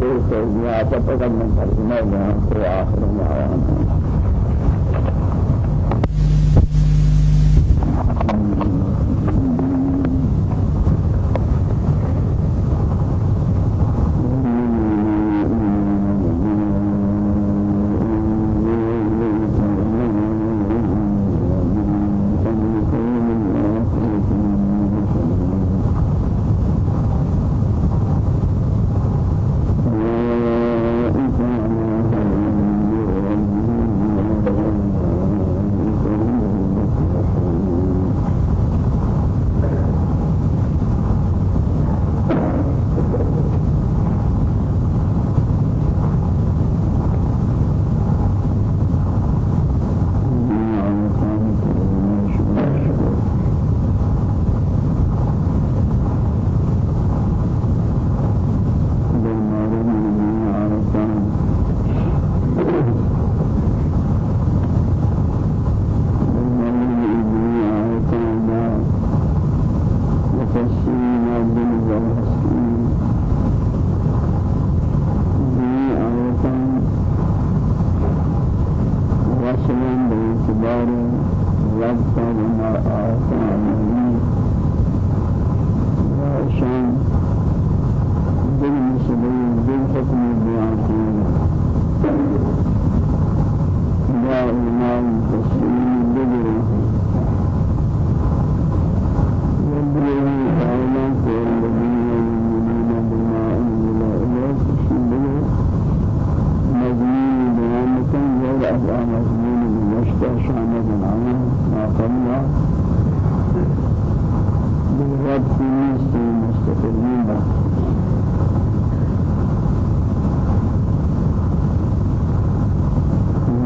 کے توجیہ فقط من أبدا مزمون المشتى شامد العمل ما قمنا بالغد في نصف المستقرين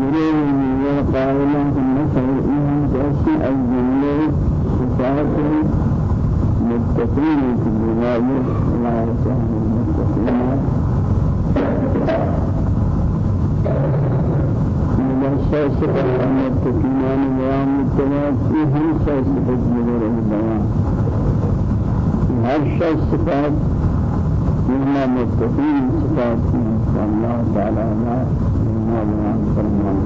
جرير قائلا النصر إن تأسي الجملة خفاف متقين في الجمال لا يسهل المتقين الله سوف أن تكيمان وام التمام فيه سوف تجمل البيان هر شخص صفات مما متقين صفات الله تعالى ما مما بيان فرمان.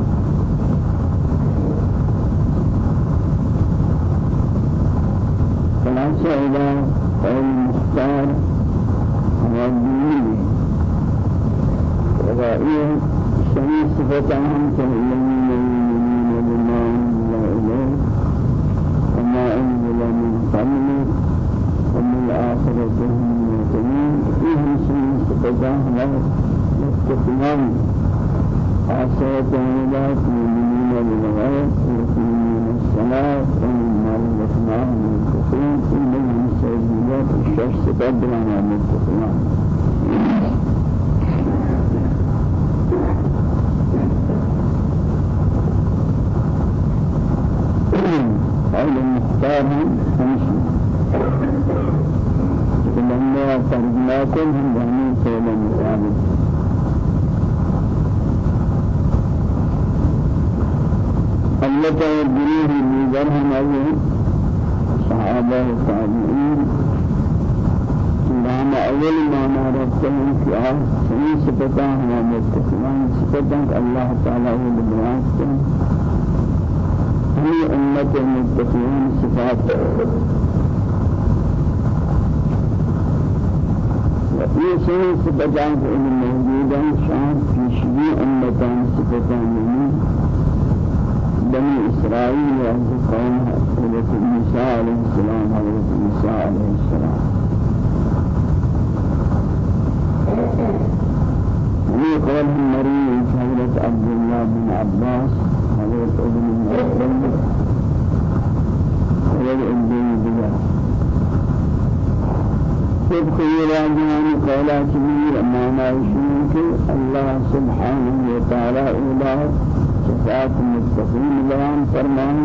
خلاصة إلى قول المختار والدين وغائيه سمي صفات عنهم كالإيمان والمؤمنين بما أنزل إليه وما أنزل من قبله وبالآخرة هم يوقنون إيه سمي صفات عنهم واستقلال عصاة عباد مؤمنين بالغيب ويقيمون الصلاة ومما رزقناهم ينفقون إنهم سيدنا الشخص قدرنا متقين أهل المختار مشي لما فرجناكم هم جميع سيد المتعامل الله والجنوه الميزانهم أولهم صحابة التابعين. نام أول ما نعرفتهم في آه سنين سبتان هم متقنان سبتان الله تعالى هو لبناتهم هي أمة المتقين صفات. وإيسان صفتان فإن الموجودان شان تشبي أمة صفتان من بني إسرائيل وقوم حضرة النساء عليه السلام حضرة النساء عليه السلام. ويقول المريض حضرة عبد الله بن عباس حضرت ابن الله سبحانه وتعالى إله صفات مستقيم لهم فرمان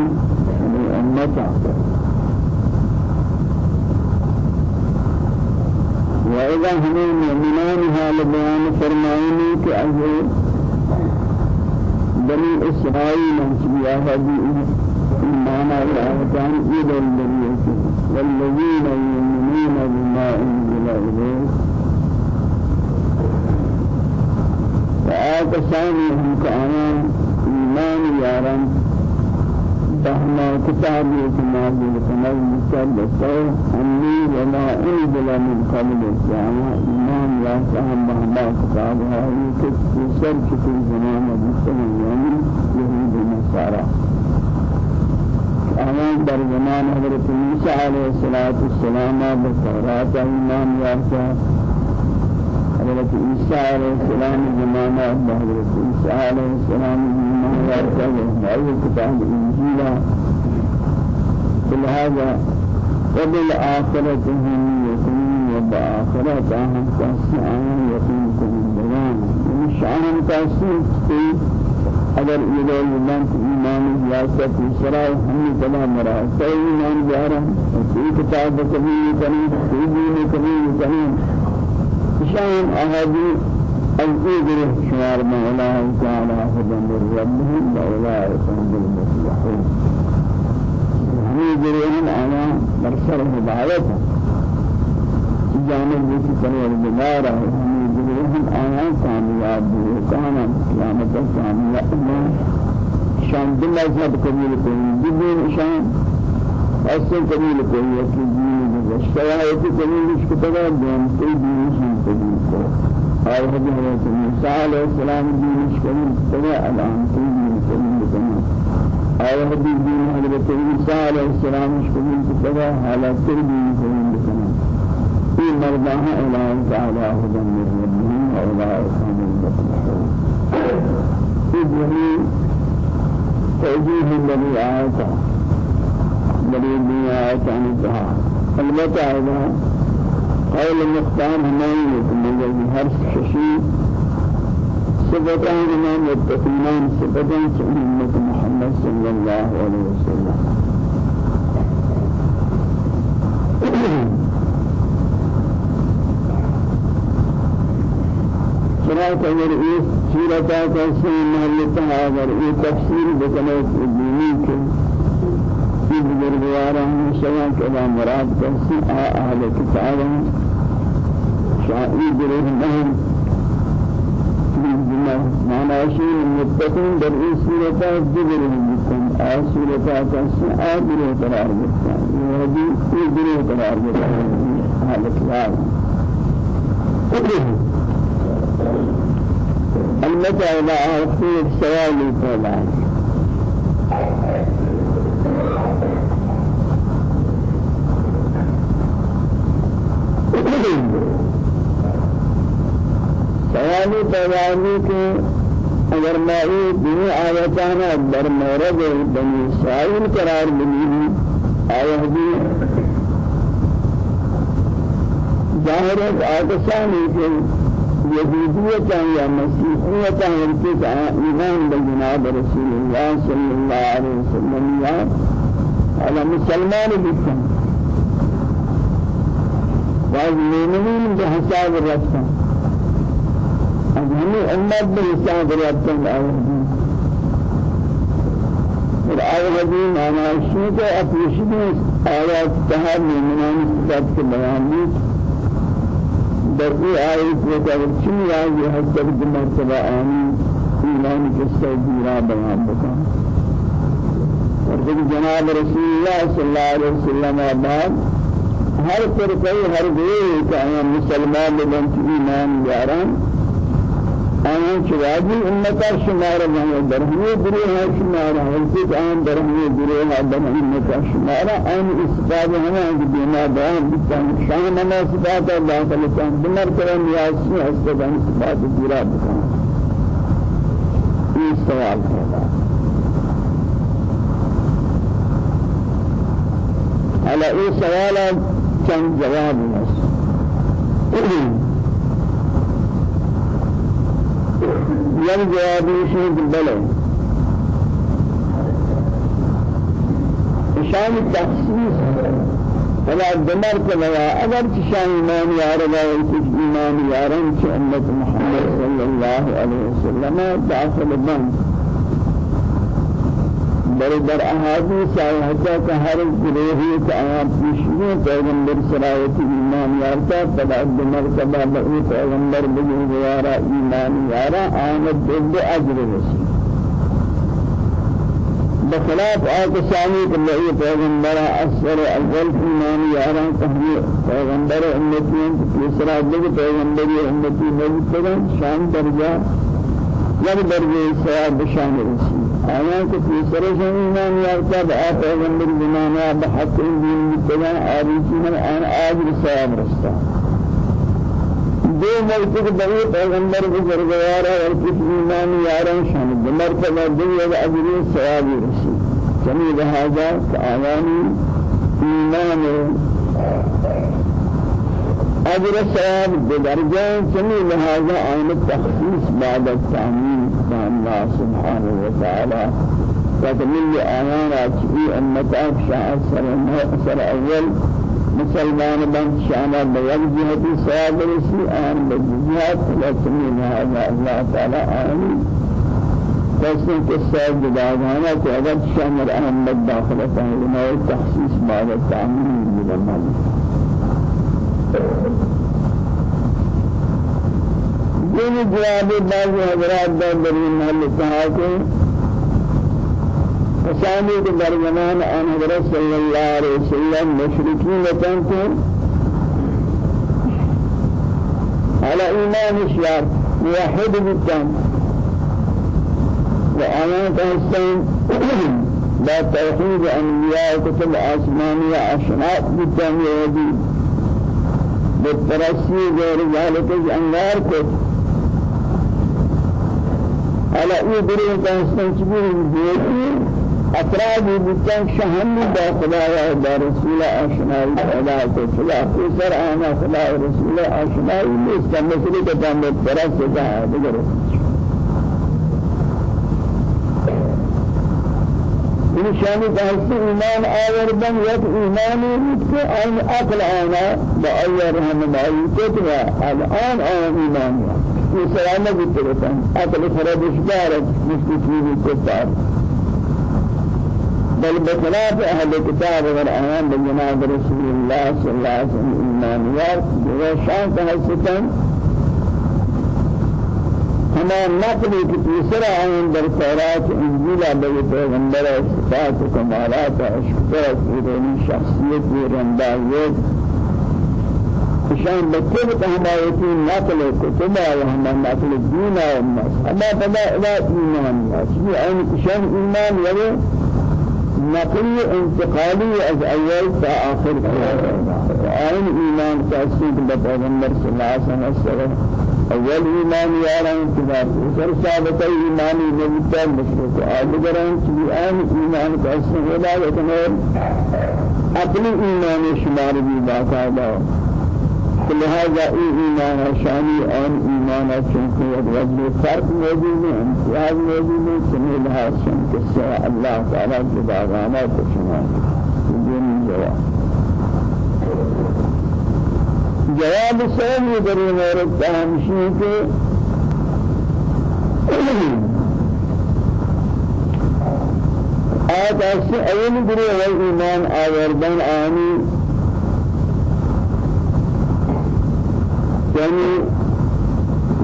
وإذا هم المؤمنان هذا بيان فرمائني كأهل بني إسرائيل في هذه المعنى الآيتان إلى الذين والذين يؤمنون بما أنزل إليك. فآت ثانيهم كأمان إيمان يا يارم بهما كتاب يتماد لكمال مسلسل أني وما أنزل من قبل الساعة إيمان لا سهم بهما كتاب هاي كتسر في زمان مسلم يعني يهود النصارى. آيان در زمان حضرت موسى عليه الصلاة والسلام بالتوراة إيمان يارسا حضرت عيسى عليه السلام زمانہ حضرت عيسى عليه السلام يارسا وهي كتاب الإنجيل بلهذا وبالآخرة هم يقيمون وبآخرة هم تسعان يقيمكم البيان ومش عام تأسيس اگر یہ ایمان ایمان ریاست اسراء ہم تمام مرا تو ایمان جارا کوئی کتاب کبھی کریں کوئی بھی کبھی کریں شان احادی الذكر شمار ما تعالى هدى من ربهم وأولئك هم المفلحون يجرون على مرسل هدايته جانب طريق الجمارة هم هم آیا کامیاب بھی کانا قیامت کامیاب شان دل ازمت قبول کوئی دین شان اصل قبول کوئی کہ دین شرائط قبول اس کو تگا دین کوئی دین قبول کو اور حضرت موسی علیہ السلام اس کو تگا الان دین قبول کرنا اور حضرت دین حضرت موسی علیہ السلام کو تگا حالات دین قبول کرنا في مرضاها أولئك على هدى من ربهم وأولئك هم المفلحون في جميع توجيه الذي آتا الذي آتا عن البتة هذا قول المختار همين يكون هر شيء صفتان من متقين صفتان سنة محمد صلى الله عليه وسلم. صراط اگر اس سورتا کا سین اگر تفسیر بکنے دینی کے بزرگوارا ہمیشہ کلا مراد کرسی آ اہل کتاب شاعی گروہ نہم معنی شيء متقين در این صورتا دیگر بکن آ صورتا کسی آ گروہ قرار بکن یہ بھی یہ گروہ قرار بکن اہل کتاب. البته إلى آخر السوال الفضل سوال پیدانی کے اگر میں دنیا آیتانا در مورد بنی اسرائیل قرار ملی آیہ دی ظاہر ہے آتشانی کے يهودية يا مسيحية يمكن إيمان بجناب رسول الله صلى الله عليه وسلم يا على مسلمان بكم بعض المؤمنين بحساب الرسول أجمع أمة بحساب الرسول الآية هذه أنا أشوف أفيشني آيات تهاب من أن تذكر بيان در ای آیت و در چی آیه حضرت مرتبه آنی ایمان کسی دیرا بیان بکن. اور جناب رسول الله صلی اللہ علیہ وسلم بعد ہر فرقے ہر گروہ کہ مسلمان بنت ایمان یاران آن چوادی امتا شمار ہیں درہمی گروہ ہے شمار ہے کہ آن درہمی گروہ ہے درہمی امتا شمار آن اسباب ہمیں کہ دینا بیان بکن شان نما صفات اللہ تعالی کن بمر کرن نیاسی حسد ان صفات پورا بکن یہ سوال ہے على اي سوال كان جواب الناس یک جوابی شد بله شان تخصیص فلا دمر كما اگر شان ایمان یار و ایمان یاران چه امت محمد صلی الله علیه وسلم داخل بند در در احادیث آیاتا کہ ہر گروہی کا آیات پیشنی پیغمبر صلایتی ایمان یارتا فبعد مرتبہ بئی پیغمبر بزرگوارا ایمان یارا آمد دل اجر رسی. بخلاف آکسانی کہ لئی پیغمبر اثر اول ایمان یارا کہنی پیغمبر امتین تیسرا دل پیغمبر امتی نبی شان درجہ یک درجه ثواب بشان رسی. آیا کہ تیسرے سے ایمان یارتا با پیغمبر زمانہ بحق دین بتنا آریسی من آن آجر ثواب رستا دو مرتبہ بڑے پیغمبر بزرگوارا اور کچھ ایمان یاران شان مرتبہ دو یک اجر ثواب رسی چمی لہذا کہ آیانی ایمان أجر الثواب بدرجة سمي لهذا عين التخصيص بعد التعميم الله سبحانه وتعالى. فتمل آيانا في أمتاك شاء سر أول. مسلمان بن شانا بوجهة ثواب رسي آن بجهات. لا سمي لهذا الله تعالى آمين. فاسم قصة جدادانا كأغد شامر أحمد داخلة لما التخصيص بعد التعميم من المال. یہ جواب بعض حضرات در بری محل کہا کہ فسانی کے درمیان آن حضرت صلی اللہ علیہ وسلم مشرکین لتن کو على إيمان الشعب موحد بالتام وأنا تحسن لا توحيد أنبياء كتب آسمانية أشناء بالتام يهدي بالترسي غير ذلك الأنوار كتب على اي بري كان تجيب بيتي افراد بيتان شهن با خدا و رسول اشنائی خدا کو خدا سر أنا خدا رسول اشنائی مستمسلی کے دم طرف سے کہا دیگر این شانی دست ایمان آوردن یک ایمانی بود که آن عقل آنا با آیا رحمت آیت و الان آن ایمانی سلامة بترتان أكل فرد إشبار مشكلة الكفار بل بخلاف أهل الكتاب والآيان بجناب رسول الله صلى الله عليه وسلم إيمانيات وشان تحسطان ہما نقلی کی تیسرا آئین در تورات انجیلہ بے پیغمبر صفات و کمالات عشق فرق ایرانی شخصیت رندائیت شان بكل تهمايتي نقل كتبا وهم نقل الدين والناس أما بدا لا إيمان أشبه أن شان إيمان يلي نقل انتقالي از أول تا آخر أين إيمان تأسيد بطاقمر صلى الله عليه وسلم. أول إيمان ياران كتاب سر ثابت إيمان نبيتا مشرك آدگران چلی آن إيمان تأسيد ولا يتنور أقل إيمان شمار بي باقاعدة لهذا إيمان شاني أن إيمان چونکہ وجه فرق موجود ہے امتیاز موجود ہے سمی لحاظ شن قصہ اللہ تعالیٰ کے باغانا کشنا دین جواب. جواب سومی دری مورد تہمشی کے آیت اسی اول گروہ ایمان آوردن آنی. يعني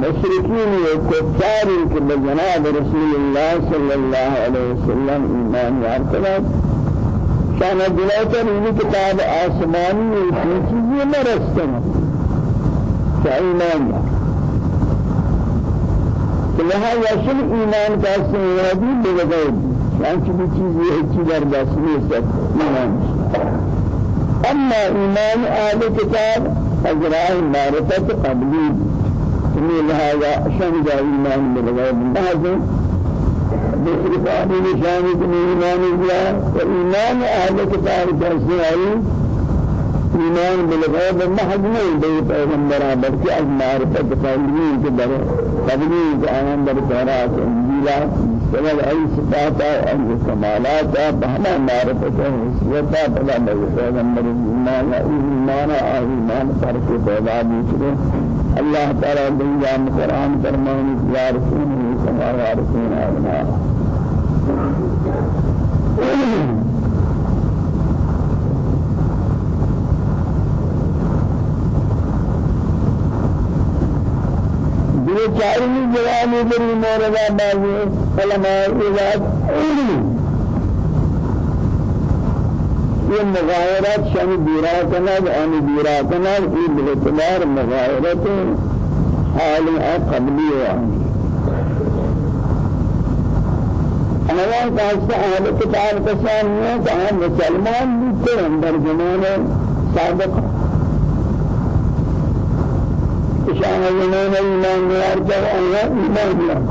مشركين وكفار بجناب رسول الله صلى الله عليه وسلم إيمان يعتقد شان دلائت من كتاب آسماني في چیزیں مرستن فإيمان. لهذا شل إيمان كاسم يهدي بغير شان چیزیں چیزیں هیچ در دست نیست إيمان. أما إيمان آل كتاب أجراء معرفة قبلي من هذا شان جاء إيمان بالغيب بعض بسرف آبی نشانی کنی ایمان ازلا و ایمان أهل کتاب جاسیائی ایمان بالغیب محض نہیں بے پیغمبرہ بلکہ از معرفت قبلی کے در سبب أي صفات أي كمالات بهما معرفة حسيتا بلا پیغمبر ایمان ایمان ایمان فرق پیدا بیچرے اللہ تعالی دنیا قرآن فرمان یا رسول سما یا رسول اللہ یہ چاری جوانی بری موردا بازی علماء اذاد یہ مغایرات شان دیراتنا آن دیراتنا یہ باعتبار مغایرت حال قبلی وانی أنا كاسة أهل كتاب كسانية كان مسلمان بيتهم در زمان سابق إشان زمان إيمان يرجع أنا إيمان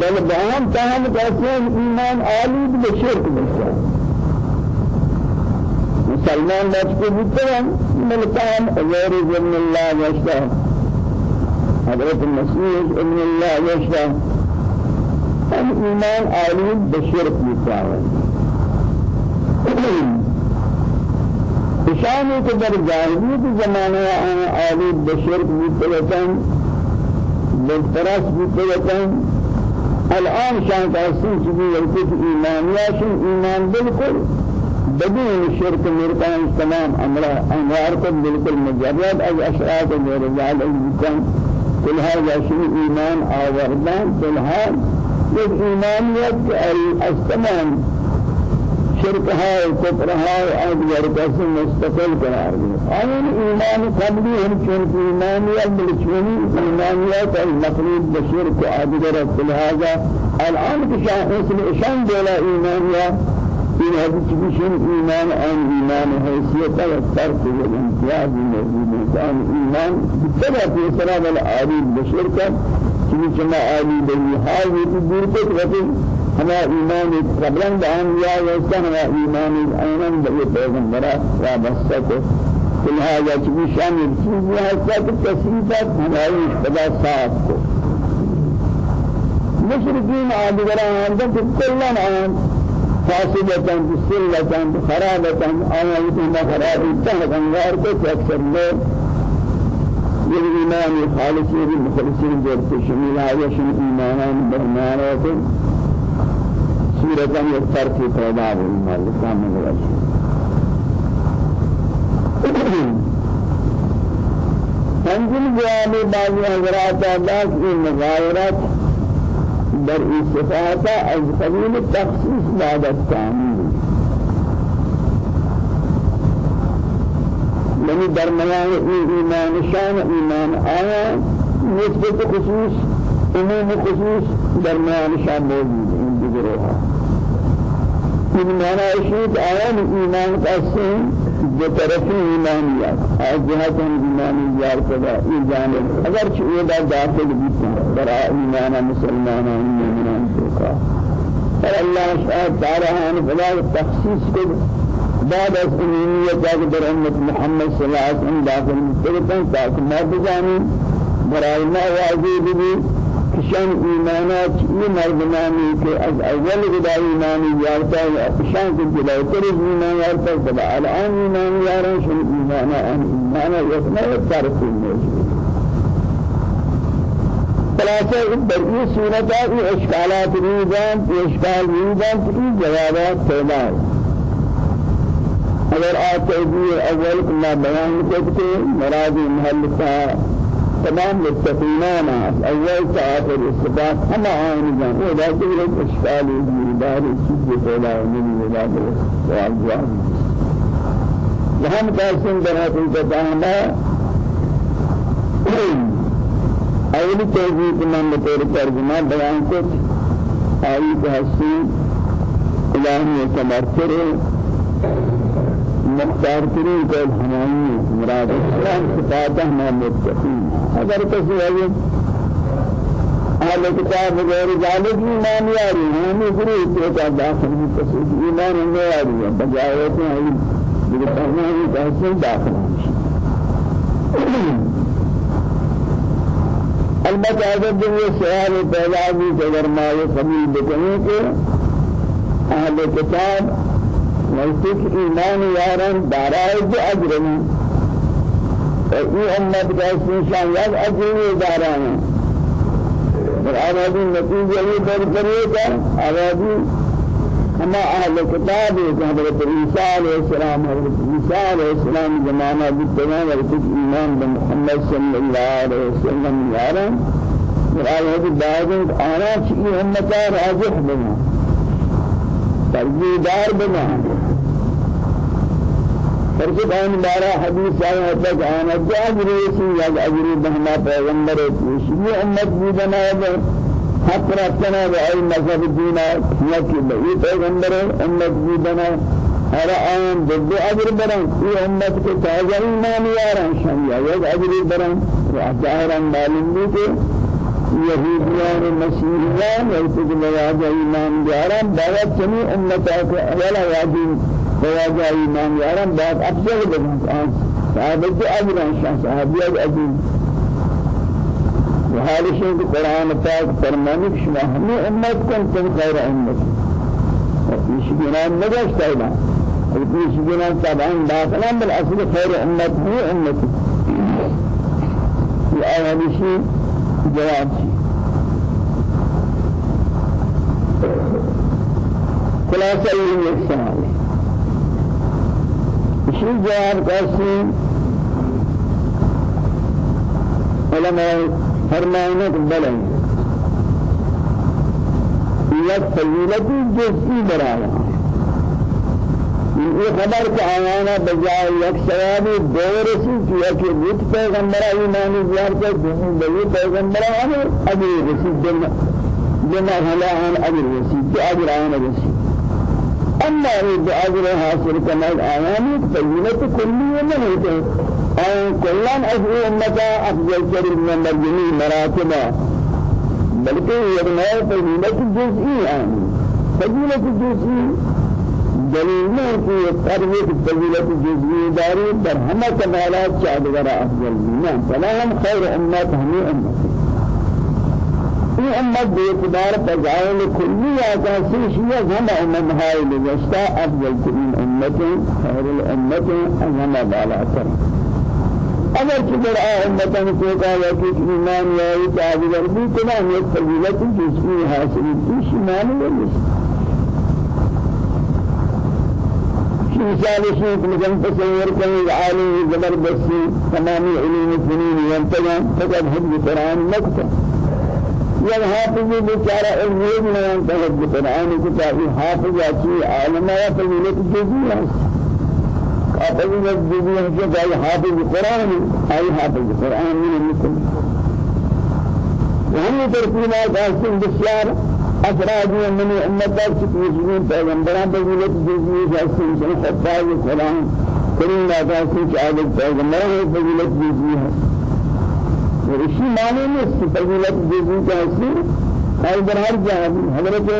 بل بعام كان كاسة إيمان عالي بشرك بس مسلمان بس بيتهم ملكان غير زمن الله يشتغل حضرت المسيح ابن الله يشفى الإيمان عالي بشرك يتعاون إشاني كدر جاهلية زمانه أنا عالي بشرك يتعاون بالفرس يتعاون الآن شان تحسين شبه يلتف إيمان ياشن إيمان بالكل بدون شرك مرتان تمام أمر أمرار بالكل مجرد أي أشراط الرجال الإنسان كل هذا شيء إيمان آوردان كل هذا الإيمانية الأستمان شركها وكفرها وأدوار قسم مستقل قرار آيان إيمان قبلي هم چون إيمانية بالچوني إيمانية المفروض بشرك أدوار كل هذا الآن كشان اسم إشان دولا إيمانية إن هذا تبشين إيمان عن إيمان حيثية والترك والامتياز الموجود كان إيمان بالتبع في سلام العالي بشركة كمي جمع عالي بني حال يتدور تك وفي هما إيمان قبلن بأن يا وستان هما إيمان أيضا بأي پیغمبرا وابسطة كل هذا تبشان الچيز هستا كتسريبات همائي بدا صاحب کو. عادقران عندهم كلنا عام فاسدة بسلة خرابة آية يتم خراب تهد انوار کو اکثر لوگ. یہ ایمان خالصی برمانا کو صورتاً یک فرق پیدا ہوئی مالکہ من وجہ پنجم جواب بعضی حضرات آداز کی مغایرت در صفات از قبیل تخصیص بعد التعمیم یعنی در میان ایمان شان ایمان آیا نسبت خصوص عموم خصوص در میان شان موجود ها این معنی شید آیا ایمان قسم دو طرفی ایمانیات از جهت ایمانیات کدا این جانب. اگر چه دا داخل بیت در ایمان مسلمان مومنان کا پر الله سبحانه تعالی آن فلا تخصیص کو بعد از ایمانیت در امت محمد صلی الله علیه وسلم داخل مستقبل تاکہ ما بجانی برای ما واجب بھی کشان ایمانات یہ مردمانی کہ از اول خدا ایمانی یارتا ہے کشان کے جلوتر ایمان یارتا ہے تبع الان ایمان یارن شن ایمانا آن ایمانا یسنا طرف موجود خلاصہ در یہ صورت ہے اشکالات نیدان اشکال نیدان کی جوابات پیدا ہے اگر آتے بھی اول کلا بیان کرتے مراد محل کا تمام متقینان أول آخر الصفات هم عين جان. ولا تقول إشكال دار چیز پیدا نہیں ولا سوال جواب وهم قاسم برات التفاهم أول توجيه من بطور ترجمہ بیان کو آئی تحسین الہی تمرکر مختار ترین کو ہمانی مراد اسلام صفات ہم متقین اگر کسی ہے اہل کتاب غیر ذالک ایمان یاری ہمیں ضرور تو کا داخل بھی کسی ایمان نہیں یاری ہے بجائے تو ہے یہ کرنا ہے کہ داخل البتہ اگر یہ سوال پیدا بھی اگر ما یہ قبول بکنیں کہ اہل کتاب نزدیک ایمان یاران دارای دو اجرمی و این امت کا شان یک اجری داران پر آبادی نتیجہ یہ در کریے گا آبادی ہما اہل کتاب ہے کہ حضرت عیسیٰ علیہ السلام حضرت عیسیٰ علیہ السلام زمانہ بتنان اور کچھ ایمان بمحمد صلی اللہ علیہ وسلم یارن اور آیات بعد آنا چکی امتا راجح بنا ترجیدار بنا۔ فرشت آن بارا حدیث آیا تک آنا جاگری سی یا اجری بہما پیغمبر پیشی امت بھی بنا حق رکھنا اي مذهب دینا یکی بئی پیغمبر امت بھی بنا ہر آن ضد اجر برن یہ امت کے تازہ ایمان یاران شامیا یہ اجر برن ظاہرا معلوم بھی کہ یہودیان مسیحیان اور مواجہ ایمان یاران بہت چنی امت کے اولا مواجہ ایمان یاران بہت افضل بنا صحابہ اجران شاہ صحابیہ اجر وحال شيء القرآن پاک فرمانی کہ شما ہمیں أمت کنتم خیر امت پیش گنان نگشت اینا پیش گنان طبعا داخلا بالاصل خیر أمت هي امت یہ أول شيء جواب شيء. خلاصہ یہ ایک ہے اسی جواب کا علماء فرمائنا بلے یہ فضیلت جزئی برایا یہ خبر کہ آیانا بجائے یک ثوابی دو رسی کیا کہ بت پیغمبر ایمانی زیارت دنی بلی پیغمبر ہمیں ابھی رسی جنہ جنہ ہلاہان ابھی رسی جو اجر آیانا رسی أما یہ اجر حاصل کرنا آیانی فضیلت کلی نہیں ہوتے أو كلان أجر أمتا أفضل كريم من الجميع مراتبا. بلکہ یہ فضیلت جزئی ہے فضیلت جزئی دلیل ہے کہ تربیت فضیلت جزئی داری در ہمہ کمالات چادر افضل نہیں فلا ہم خیر امت ہمیں امت. یہ امت بے اعتبار فضائل کلی آتا سیشیہ ہم امت ہائی لجستا أفضل ترین امت خیر الامت ہم بالا کریں اگر چکر امتن کو کا کہ ایمان یا تعبیر بھی تمام ایک فضیلت جزئی حاصل کی ہے مثال شيء مثلا تصور كان عالم زبردستي تمام علوم الفنون ينتهى فقد حفظ القرآن نكتة يا حافظ بشارة علم لا ينتهى القرآن كتاب حافظ أشي عالم يا فضيلة جزئية حافظ الدنيا جو أي حافظ القرآن. أي حافظ القرآن من المسلم. وهم تركينا قاسم بشار أفراد من أمتك تكوزون پیغمبران بزیلت جزئی جاسم سن خطاب القرآن کریم قاسم شعادت پیغمبران ہے اور اسی معنی میں فضیلت جزئی جاسم أي برهر جهاد حضرت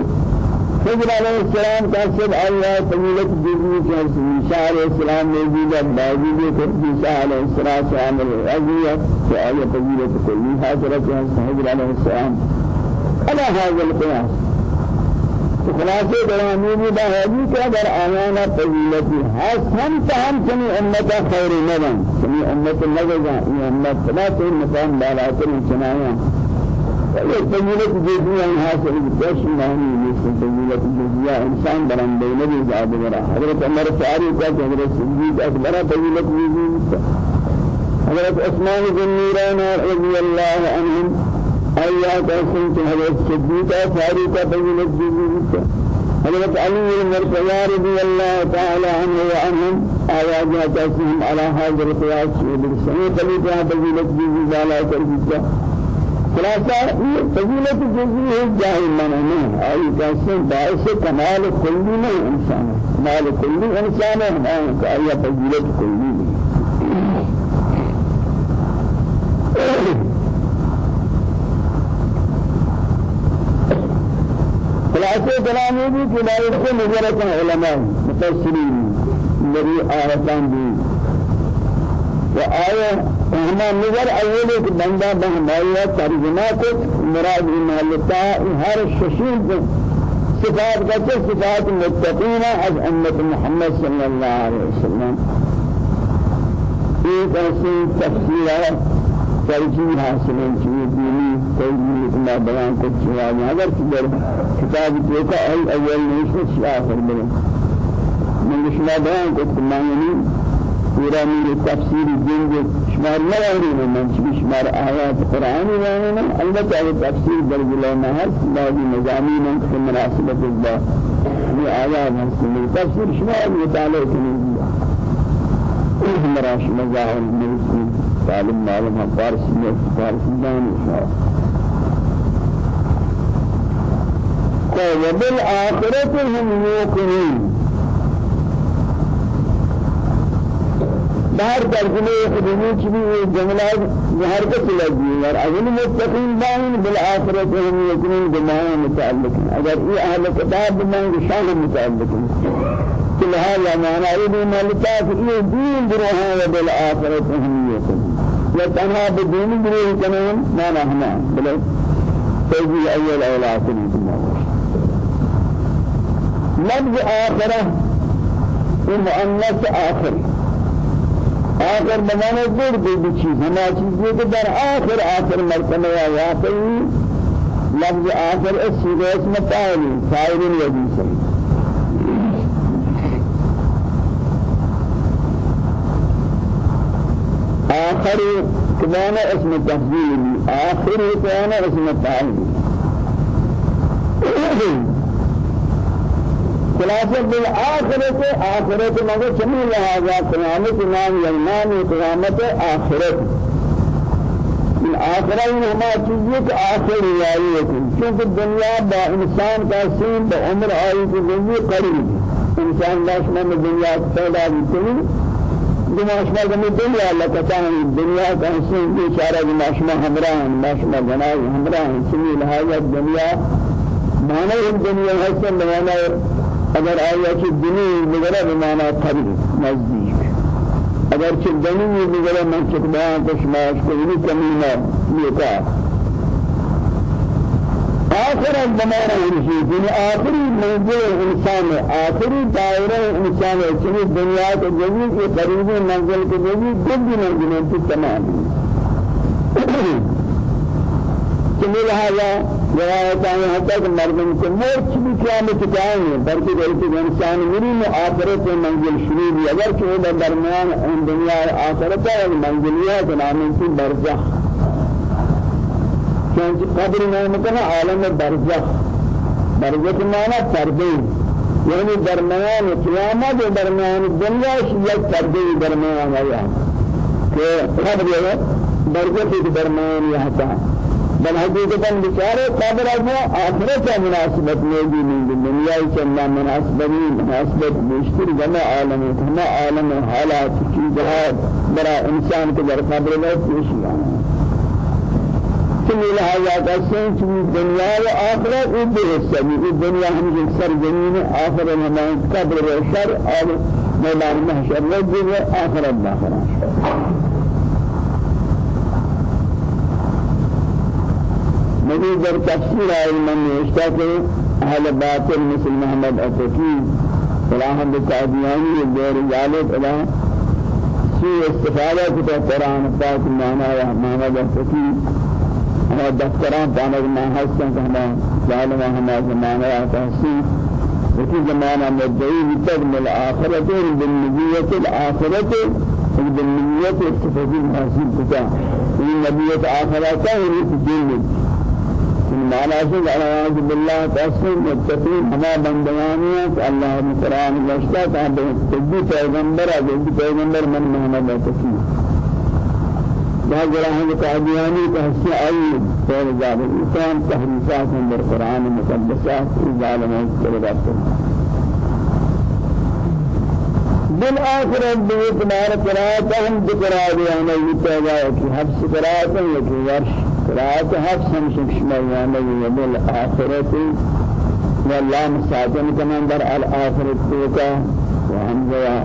خضر علیہ السلام کا سب اللہ فضیلت دیدنی کہ عیسیٰ علیہ السلام نے دیدہ باوجود کہ عیسیٰ علیہ السلام العزیت کہ آیا فضیلت کلی حاضرت ہے خضر علیہ السلام على هذا القياس خلاصه درامي بها هذه كدر آيانا فضيلتي هاس هم تهم سمي أمتا خير مدن سمي أمتا نجزا أمتا لا تهم مقام بالاتر سنايا فضيلة جزية حاصل بكش معنی ہے فضيلة جزية إنسان بران بين زاد برا. حضرت عمر فاروق حضرت صدیق أكبر فضيلة جزية حضرت عثمان بن نوران رضي الله عنهم أيات أسنت حضرت صديق فاروق فضيلة جزية حضرت علي بن مرتضى رضي الله تعالى عنه وعنهم آيات تسهم على هذا القياس بالسنة فضيلة جزية على تربيته خلاصہ یہ فضیلت جزئی ہے جاہل ہے آئی کیسے باعث کمال کلی نہیں إنسان. ہے کمال کلی إنسان ہے کا آئی فضیلت کلی نہیں خلاصہ کلامی بھی کہ بارے سے نظرت علماء مفسرین نبی آیتان بھی وآية فهما نظر أول کہ بندہ بہمایا ترجمہ کو مراد مالتا ہر ششید صفات کا صفات متقین از امت محمد صلی اللہ علیہ وسلم. ایک ایسی تفسیر ہے؟ ترجیح حاصل ہے چیز دینی ترجیح اتنا بیان کو چوا اگر در کتاب تو کا ای اول نہیں سے کر دے من شما بیان کو تمانی پورا میرے تفسیر دین کے شمار نہ رہی ہے من شمار آیات قرآن میں البتہ تفسیر در جلوہ ہے مضامین کے مناسبت اللہ یہ آیات ہیں تفسیر شمار مطالعہ کریں مراش مظاهر الملكي تعلم معلومة فارسية فارسيان وبالآخرة هم يوقنون بہر ترجمے خدمے کی بھی جملات ظاہر کا چلا اور اول متقین باین بالآخرت ہم یقین بما متعلق. اگر یہ اہل کتاب بمان شان متعلق لتاف إيه دين دروها وتنها بدين دروه كمان ما نحن. بل تجي أول أولاد لفظ آخرة المؤنث آخر. آخر بمعنى دور دي بچيز هما چیزی کہ در آخر آخر مرتبہ واقعی. لفظ آخر اس سیغه اسم فاعل فاعل وجیز آخر كمان اسم تفضيل آخر كمان اسم فاعل خلاصة بالآخرة آخرة مگر چمی لہذا قیامت نام یلمان قیامت آخرت۔ الآخرة ہما چیزی کہ آخر ہوتی چونکہ دنیا با انسان کا سین با عمر آئی کی زندگی انسان لاشنا میں دنیا پیدا بھی دماغ ما دم الدنيا لكتان الدنيا كان سين بشارة دماغ ما همران دماغ ما جناي همران سمي لهذا الدنيا ما نه الدنيا حسن لمانا اگر آیا کہ دنی مگر بمانا قریب نزدیک۔ اگر کہ دنی مگر من چکبان کشماش کو بھی کمی نہ یہ کا آخر الزمان ورشي دنیا آخری منزل انسان آخری دائرہ انسان ہے چنی دنیا کے جزی کے قریبی منزل کے جزی گلدی منزل کی تمام. چنی لہذا روایت آئے حتی کہ مردم کو موت بھی قیامت جائیں بلکہ بلکہ انسان میری میں آخرت منزل شروع بھی اگر کہ وہ درمیان دنیا آخرت ہے منزلیات نامی کی برزخ. چونکہ قبر نام کنا عالم برزخ برزخ مانا پردے یعنی درمیان قیامت و درمیان دنیا یک پردے درمیان آیا. کہ قبر ہے برزخ کے درمیان یہ تھا بل حقیقتا بیچارے قبر ہے آخرت کا مناسبت نہیں نہیں دنیا سے مناسبت مناسبت مشکل جمع عالم ہے عالم حالات چیزات برا انسان کے در قبر میں پیش آنا كل هذا قسم في الدنيا وآخرة إبه السبيل الدنيا هم جنسر جميل آخرة ما قبر الشر أو ميدان محشر رجل وآخرة الآخرة مزيد در تفسير من يشتكي أهل باطل مثل محمد أتكي صلاح بالتعدياني الدور جالب إلى سوء استفادة كتاب قرآن فاتح معنا محمد أتكي ہمارا دفتران پانک میں ہستن کہ ہمارا ظالم ہمارا زمانہ تحصیل وفي زمانة مدعي بتغم الآخرة بالنبية الآخرة بالنبية الصفة الحاصل بتا النبية الآخرة هي تجلد المعنى شيء على أعوذ بالله تأسين متقين هما بندوانيات الله القرآن الأشتاء تعبه تجدي پیغمبر أجدي پیغمبر من محمد تكين بعض راهم قادياني تحسي أي غير ذلك إنسان تحريفات من القرآن المقدسات الظالمين كذبات بالآخرة بإتمار قراءتهم بقراءة يعني يتابع في حفظ قراءة يكي ورش قراءة حفظ همشك شمعياني وبالآخرة والله مساعدين كمان در الآخرة توقع وهمزة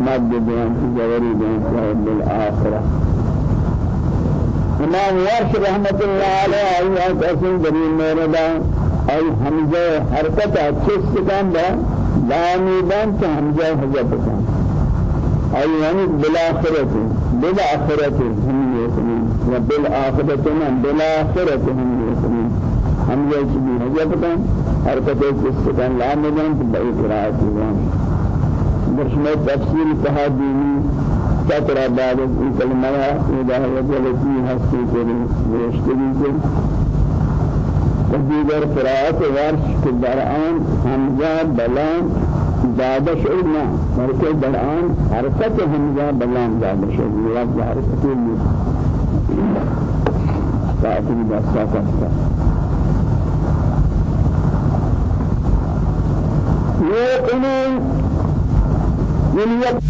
مد بيان في جوري بيان بالآخرة إمام ورش رحمت الله علیہ آئی قسم دلیل موردا آئی حمزہ حرکت اچھس کام با دامی بان کہ حمزہ حضرت کام آئی یعنی بلا آخرت بلا آخرت ہمی يؤمنون وبالآخرة هم بالآخرة هم يؤمنون هم يجبون جبتا حركة استقام لا مدن بأي قراءة برشمة تفسير تهاديني فترة بعد الكلمة إذا وجلتي هستي كري ويشتري كري دیگر قرآت ورش که در آن بلان زاده شد نه بلکه در حرکت همزه بلان زاده شد لفظ حرکتی نیست ساعتی دستا کستا يوقنون من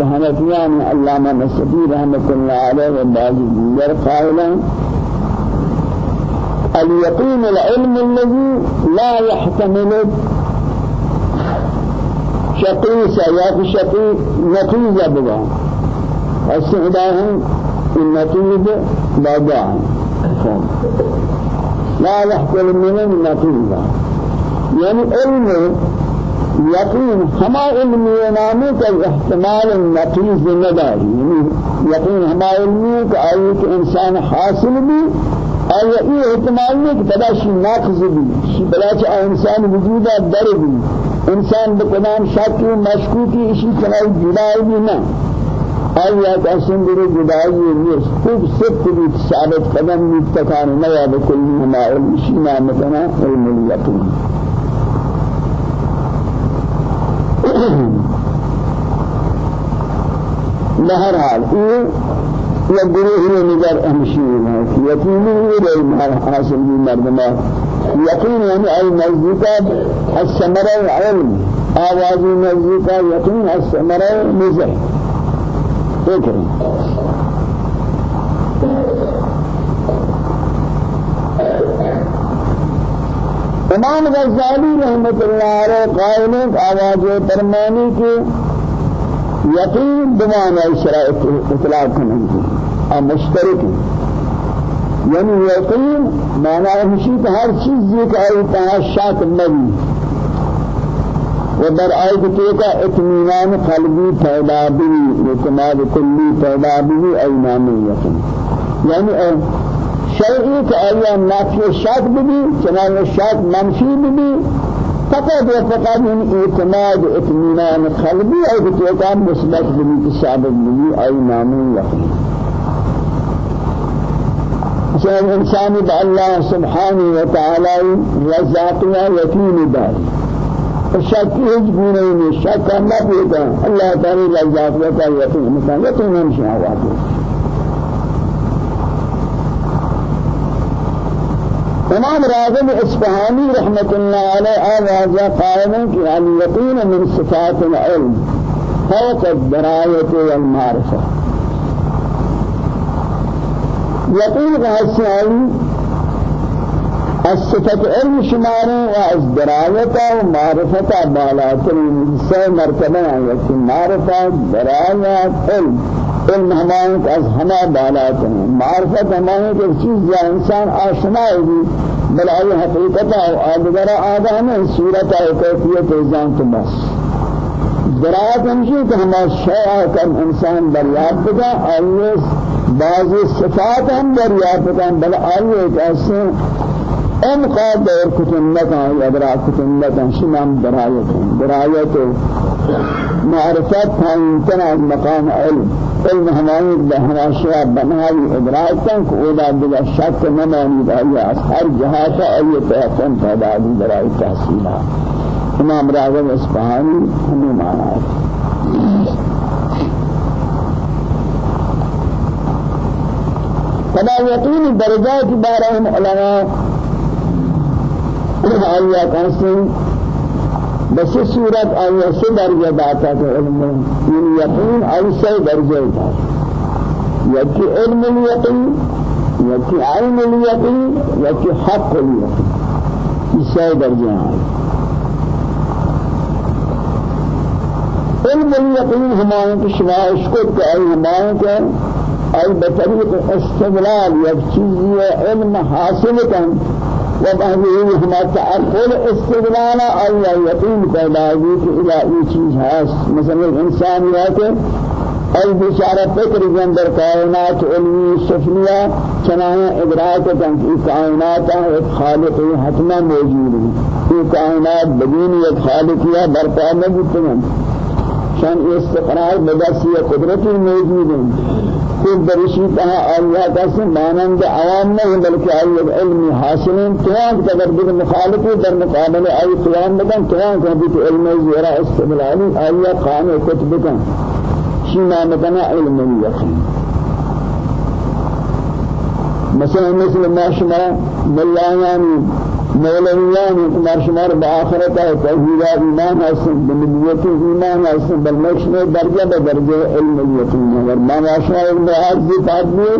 حنفیان علامہ نصفی رحمت اللہ علیہ و بعض دیگر قائلا. اليقين العلم الذي لا يحتمل شقيسة يا شقي نتيجة بها السعداء النتيجة بعدها لا يحتمل من النتيجة يعني علم یقین ہما علمی نامی کا احتمال نقیز نداری. یعنی یقین ہما علمی کا آئی انسان حاصل بھی اور یہ احتمال نہیں کہ بدا شی ناقض بھی شی بدا چاہ انسان وجودہ در بھی۔ انسان بقدام شاکی مشکوکی اسی طرح جدائی بھی نہ۔ آیا کہ سندر جدائی نیست خوب سبت بھی ثابت قدم بھی تکان نیا بکلی ہما علم شی نامتنا علم الیقین بہرحال یہ یا گروہ میں نظر امشیر ہے یقینی یہ مہر حاصل بھی مردمہ یقین یعنی ای نزدیکہ السمرہ علم آوازی نزدیکہ یقین السمرہ مزح فکر امام غزالی رحمت اللہ علیہ قائل آواز فرمانی کی یقین بمعنى شرائط اطلاق کنندی اور مشترک یعنی یقین معنی ہمشی کہ ہر چیز یہ کہ اتنا شاک نبی۔ و در آیت کا اطمینان قلبی پیدا بھی اعتماد کلی پیدا بھی ایمان یقین۔ یعنی کہ آیا نافی شاک بھی چنان شاک منفی بھی فقط وفقط من اعتماد اطمینان قلبی أو بتوقع مثبت بنی ثابت بنی ای نامی یقین عشان الإنسان بالله سبحانه وتعالى رزاقنا يقين دار الشك يجبون الشك ما بيدا الله تعالى رزاقنا يقين مثلا يقين مش هواته امام راغب اصفهانی رحمت اللہ علیہ آواز قائم کہ اليقین من صفات العلم فوق الدرایت والمعرفة. یقین غاسیائی الصفت علم شماره و از درایت و معرفت بالاترین یکی معرفت درایت علم. علم ہمائیں از ہما بالات ہیں معرفت ہمائیں کہ چیز یا انسان آشنا ہے بل آئی حقیقت و آدگر آدھا میں صورت و کیفیت ازان تو بس. درایت ہمشی کہ ہما شیعہ کم انسان دریافت کا آئیے بعض صفات ہم دریافت کا بل آئیے کہ ایسے قاد دور کتنتا یا درا کتنتا شمام درایت درایت معرفت ہم تنا مقام علم. علم ہماری بہراشیا بنائی ادراک تک اولا بلا شک نہ مانی دایا ہر جہات ای تحسن پیدا دی برائی تحصیلہ إمام راغب اصفهانی ہمیں مانا ہے فلا یقین درجات بارہم علماء آیا کہتے بس صورت آیا سے درجہ داتا ہے علم این یقین آئی سے درجہ داتا یکی علم الیقین یکی علم الیقین یکی حق الیقین سے درجہ آئی علم الیقین ہمائیں کہ شمائش کو کہ آئی ہمائیں کہ آئی بطریق استدلال یک چیزی علم حاصل کن۔ وبهذه هما تعقل استدلال أي يقين کہ إلى ای چیز ہے مثلا ہے ای بیچارہ فکر جندر سفلیہ چنانہ ادراک کن کہ کائنات ایک خالق حتما موجود ہے یہ کائنات بدون ایک خالق یا برپا نہ شان استقرار بدسی قدرت موجود ہے خود درشی کہا آیا کسی مانند عوام نہیں بلکہ آئی علم حاصلین توان قدر بگ مخالف در مقابل آئی توان بکن توان کہا بھی علم زیرا استقلالی آیا قانع کتب کن شی نامتنا علم یقین؟ مثلا مثل ما شما ملایانی مولویان کمار شمار بآخرت ہے توحید ایمان حسن بنبوت ایمان حسن بالمشن درجہ بدرجہ علم الیقین اور ما شما علم عزی تعبیر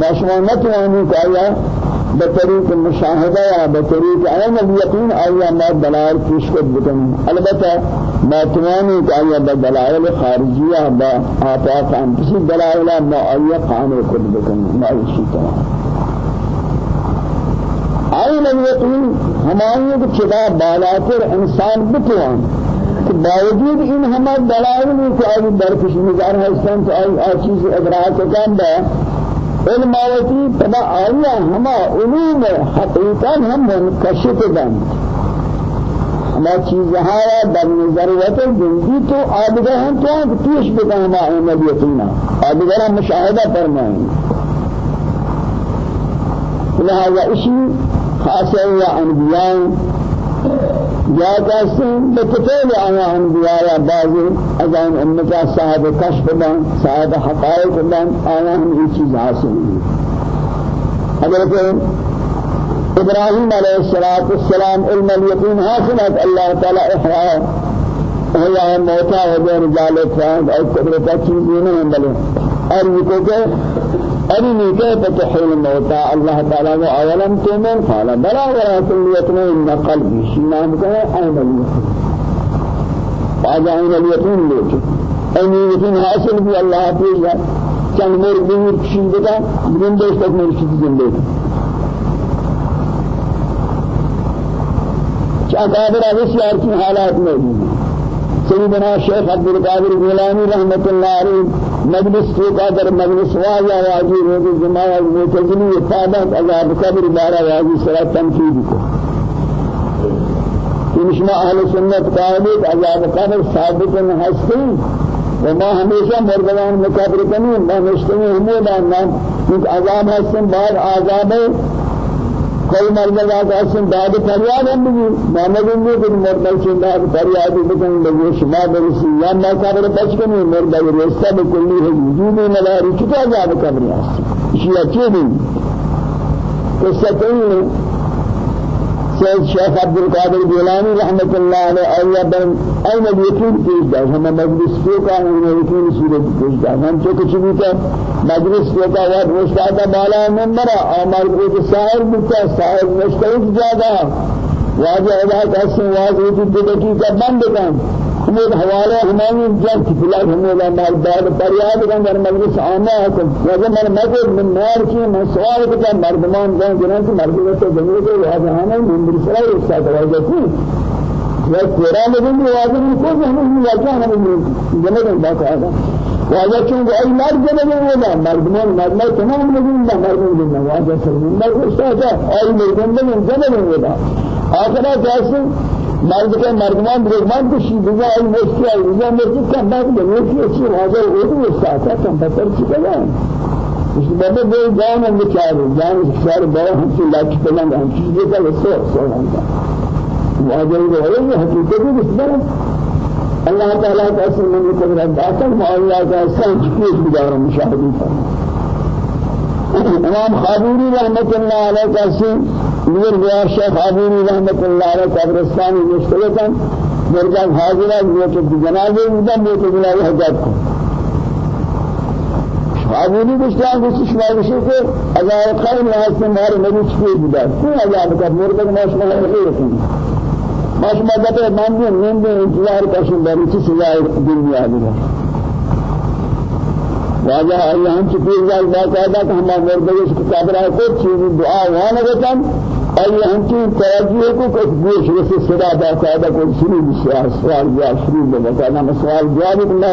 ما شما نتوانی کہ آیا بطریق مشاہدہ یا بطریق علم الیقین آیا ما دلائل پیش کر بکن البتہ ما توانی کہ آیا بدلائل خارجیہ با آفاق انفسی دلائل ما آیا قانع کر بکن ما اسی طرح عین الیقین ہماری ایک چدا بالاتر انسان بتوان کہ باوجود ان ہمیں دلائل کہ آئی درکش نظر ہستن تو آئی آ چیز ادراک کام با علم آوتی پدا آیا ہما علوم حقیقتا ہم منکشف دن ہما چیزہاں در ضرورت جنگی تو آدگر ہم تو آنکھ پیش بکن ہما علم الیقینہ آدگر ہم مشاہدہ فرمائیں۔ لہذا اسی خاصة يا أنبياء. يا قاسم بكتير يا أنبياء يا بعض أذان أمك صاحب كشف بان صاحب حقائق بان آيا هم إيه چیز حاصل حضرت إبراهيم عليه الصلاة والسلام علم اليقين حاصلت الله تعالى إحياء هي موتا وبين ذلك فان أو قدرة چیزیں نہیں بلے اور یہ کہ أرني كيف تحيي الموتى. الله تعالى وأولم تؤمن. قال بلى ولكن ليطمئن قلبي. نعم، شيمان كما أين اليقين؟ بعد أين اليقين؟ ليك أين اليقين؟ حاصل في الله تعالى كان مرضي شيء بتا من دوستك من شيء جنبك کیا قابل ہے اس حالات میں سيدنا الشيخ عبد القادر الجيلاني رحمة الله عليه مجلس في قادر مجلس واجا واجي روز الجماعة المعتزلي إفادة عذاب قبر بارا واجي صلاة تنفيذ. إن شما أهل السنة قائلت عذاب قبر ثابت هستين وما هميشا مردگان مكابر کنیم ما نشتنی همه دانم. کہ عذاب هستن بعد عذاب کوئی مرد کا اسم داد فریاد ہم بھی محمد نے کہ مرد سے داد فریاد بکن لگے شما برسی یا ما قبر بچ کنی مرد رستہ بکلی ہے وجود ملاری کتا جاب قبر ہے یہ اچھی نہیں کہیں سيد شيخ عبد القادر الجيلاني رحمة الله عليه أي بن أين اليقين كيش ده هم مجلس فوق أين اليقين سورة كيش ده هم شو كشي بيتا مجلس فوق واد مستعد بالا منبرا أمر کو سائر بيتا سائر مستعد جادا واجه إذا كسر واجه تدقي كبند كان ہمیں حوالہ ہماری جان کی فلاح ہمیں مال بعد فریاد کا در مجلس ہے تو وجہ من مگر من نار کی من سوال کا مردمان جان جنان کی مردوں سے جنگل کے واجہ آنا من برسرا اس کا توجہ تھی یا تیرا واجہ من کو ہم واجہ ہم جنگل بات آیا واجہ چون اي مرد جنگل ولا مردمان مردمان تمام لگن مردمان واجہ سر من مرد استاد اي مردمان جنگل ولا آخرہ جیسے مرد کے مردمان بزرگان کو شیدگا ای مشکی ای رضا مرد کم بعد بنوشی اچھی حاضر ہوتی ہے ساتھا کم بطر چکا ہے اس بابا بے جان ہم بچارے جان شہر بڑا ہم سے لاکھ پلنگ ہم چیزیں کا لسو سو ہم کا واجر کو ہے یہ حقیقت ہے اس پر اللہ تعالیٰ کا اصل من قدرت باطل معاویہ کا چکیش بدار مشاہدی فرما امام خابوری رحمت اللہ علیہ کا اصل نور گیا شیخ عبوری رحمت اللہ علیہ قبرستانی مشکلتاً مرجع حاضرہ کہ جنازے یہ کہ جنازے حجاب کو عبوری بشتان کسی شمارشی کے عذاب خیر لحاظ سے مہر نبی چکے بدا کیوں عذاب کا کو ماشمہ خیر رکھیں ماشمہ دتے ماندی نیند انتظار کرشن باری چی سزائے دنیا بدا واجہ ہے ہم چپیر جال باقاعدہ کہ ہمارا مرد کو قبر ہے کوئی چیز دعا وہاں نہ أي أنتم توجيه کو کچھ گوش رسے صدا باقاعدہ کو شروع بسیار سوال جواب شروع بمکانا سوال جواب ما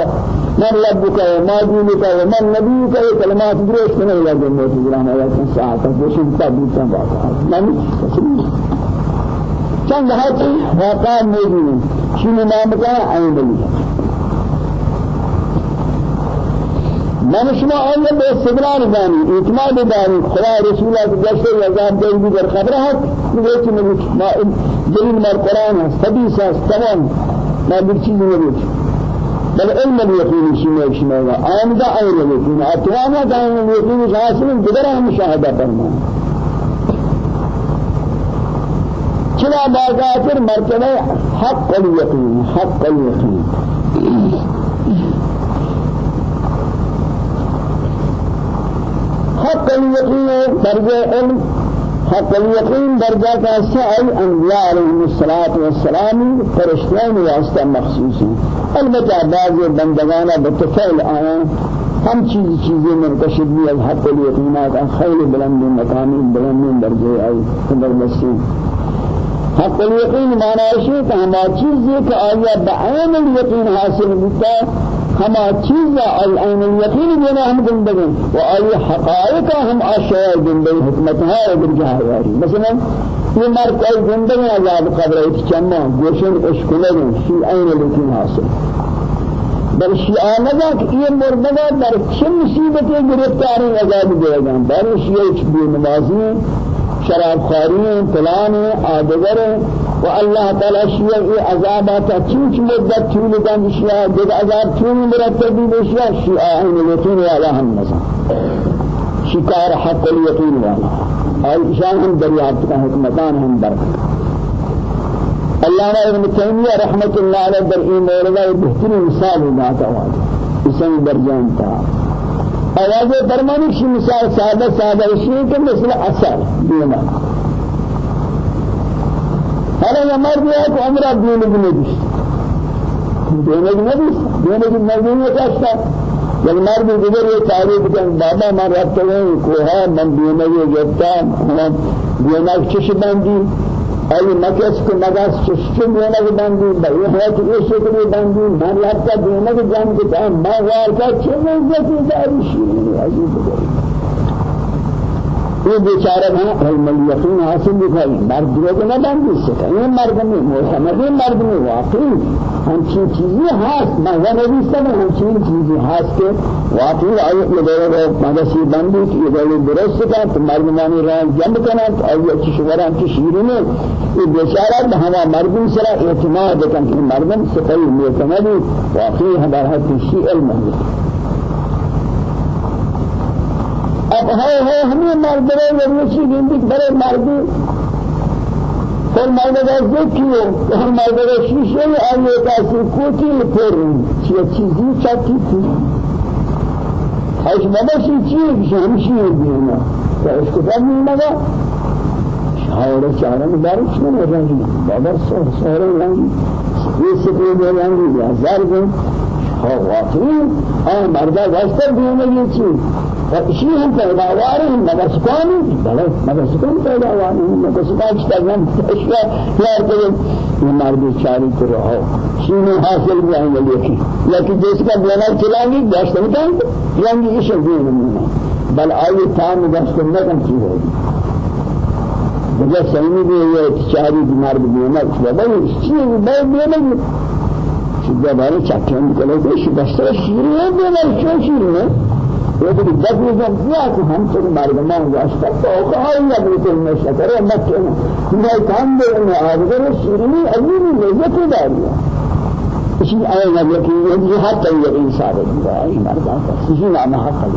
من ربك وما دينك ومن نبيك اي كلمات درست نہیں لگے۔ موت گرام ہے کہ ساعت گوش تبلیغ کا بات من چند ہاتھ واقع موجود ہیں۔ شنو نام کا عین علی۔ من شما آیا به استقرار دانی اعتماد دانی خدا رسولات جشت یزاد دیدی در خبره هست میگه که ما دلیل مر قرآن هست حدیث هست تمام. ما bir چیزی نبود. بل علم اليقين شما شما آمده عین اليقين اتوانا عین اليقين حاصل دیگر هم مشاهده فرمان. چرا باقاتر مرتبه حق اليقين حق اليقين حق اليقين درجة علم حق اليقين درجة كاسة الأنبياء عليهم الصلاة والسلام فرشتين واسطة مخصوصي البتة بعض بندگانا بتفعل آيان هم چیز چیزیں منتشر بھی از حق الیقینات خیل بلند مقامی بلند درجے آئی مسیح حق الیقین معنی ہے کہ ہما چیزیں کہ آیا بعین الیقین حاصل ہوتا ہما چیز العین الیقین دینا ہم زندگی و آئی حقائق ہم آشیاء زندگی حکمت ہے در جہاں یاری مثلا یہ مرد ای زندگی عذاب قبر ایک چمہ گوشن اشکلگن شی عین الیقین حاصل بل شیعہ نگا کہ یہ مردگا در چه مصیبتی گرفتاری عذاب دے گا بل شیعہ بے نمازی شراب خاری فلان آدگر و الله تعالی شیعه ای عذابات چیچ مدت طول دن شیعه دیگر عذاب طول مرتبی بشیعه شیعه این یقین والا هم نزا شکار حق الیقین والا۔ آئی شان هم دریافت کا حکمتان هم برکت۔ علامہ ابن تیمیہ رحمت اللہ علیہ در این موردہ بہترین مثال دیتا ہوا اسم درجان تھا آواز فرمانی کی مثال سادہ سادہ اسی کہ مثل اثر دینا۔ حالا یہ مرد ہے کہ عمرہ دینے کی نہیں دینے کی نہیں دینے کی ہے کہتا جب مرد دیگر یہ تعریف کہ بابا من رفته ہیں کوها من دینے یہ جبتا من دینے چش بندی۔ ای مکس کو مگس چش دینے کی بندی بھئی ہے کہ یہ شکل بندی من رفته دینے کی جان تھا میں وار کا چھ عزت داری شیرین عجیب یہ بیچارہ ہیں علم الیقین حاصل دکھائی مرد لوگ نہ بندی سکتا یہ مرد میں محمدی مرد میں واقعی. ہم چین چیزیں ہاس مہوہ نبی سب ہم چین چیزیں ہاس کے واقعی آیت میں دے رہے مدسی بندی کی یہ دولے درست سکتا تو مردمانی رہن جمع کنا تو آئی اچھی شوران کی شیری میں یہ بیچارہ ہما مردم سرا اعتماد کن کہ مردم سکئی میتمدی واقعی ہمارا تشیع علم اب ہے ہے ہمیں مرد ہے ورنسی گندی بڑے مردی پر مرد ہے جو کیے ہر مرد ہے شیشے میں آئیے کسی کوٹی میں پھر یہ چیزی چاہتی تھی ایش مدہ سی چیز شہمشی دینا تو اس کو تب نہیں مدہ شاعر شاعران دارش من رنگی بابا سهر رنگی یه ہاں واقعی مردہ واسطہ دینے یہ چیز وشي هم پیداوار ہیں مدرسکان بلے مدرسکان پیداوار ہیں مدرسکان چتاگن اشیاء یار کرے یہ مرد چاری کو رہو شینو حاصل بھی ہیں لیکن لیکن جس کا بیانہ چلائیں داشت نہیں یعنی یہ شب نہیں بل آئی تام داشت نہ کم چیز ہوگی بجا سیمی بھی یہ چاری بیمار بھی بیانہ بل چیز بے بیانہ شدہ بارے چاکیان نکلے گئے شدہ سر شیری ہے بیانہ کیوں شیری ہے لیکن یہ جب کیا کہ ہم سے مردمان واسطہ تو کہا یا بالکل میں شکر ہے مکہ میں کام دے میں آگر شیرینی علی لذت داری ہے اسی آئے نہ کہ یہ حق ہے یہ انسان ہے یہ مردان کا اسی نام حق ہے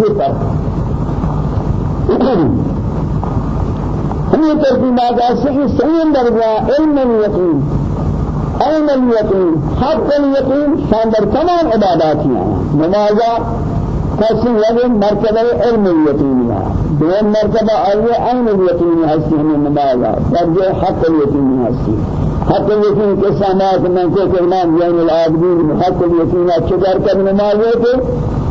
یہ فرق ہمیں ترتیبات ایسے کہ صحیح درجہ علم الیقین علم الیقین حق الیقین شاندر تمام عبادات ہیں نمازہ کسی لگے مرتبہ علم الیقینیہ دوم مرتبہ آئیے عین الیقینی ہستی ہمیں نمازا درجہ حق الیقینی ہستی حق الیقین کے سامات میں کہ امام یعنی العابدین. حق الیقینہ چکر کر نماز ہے کہ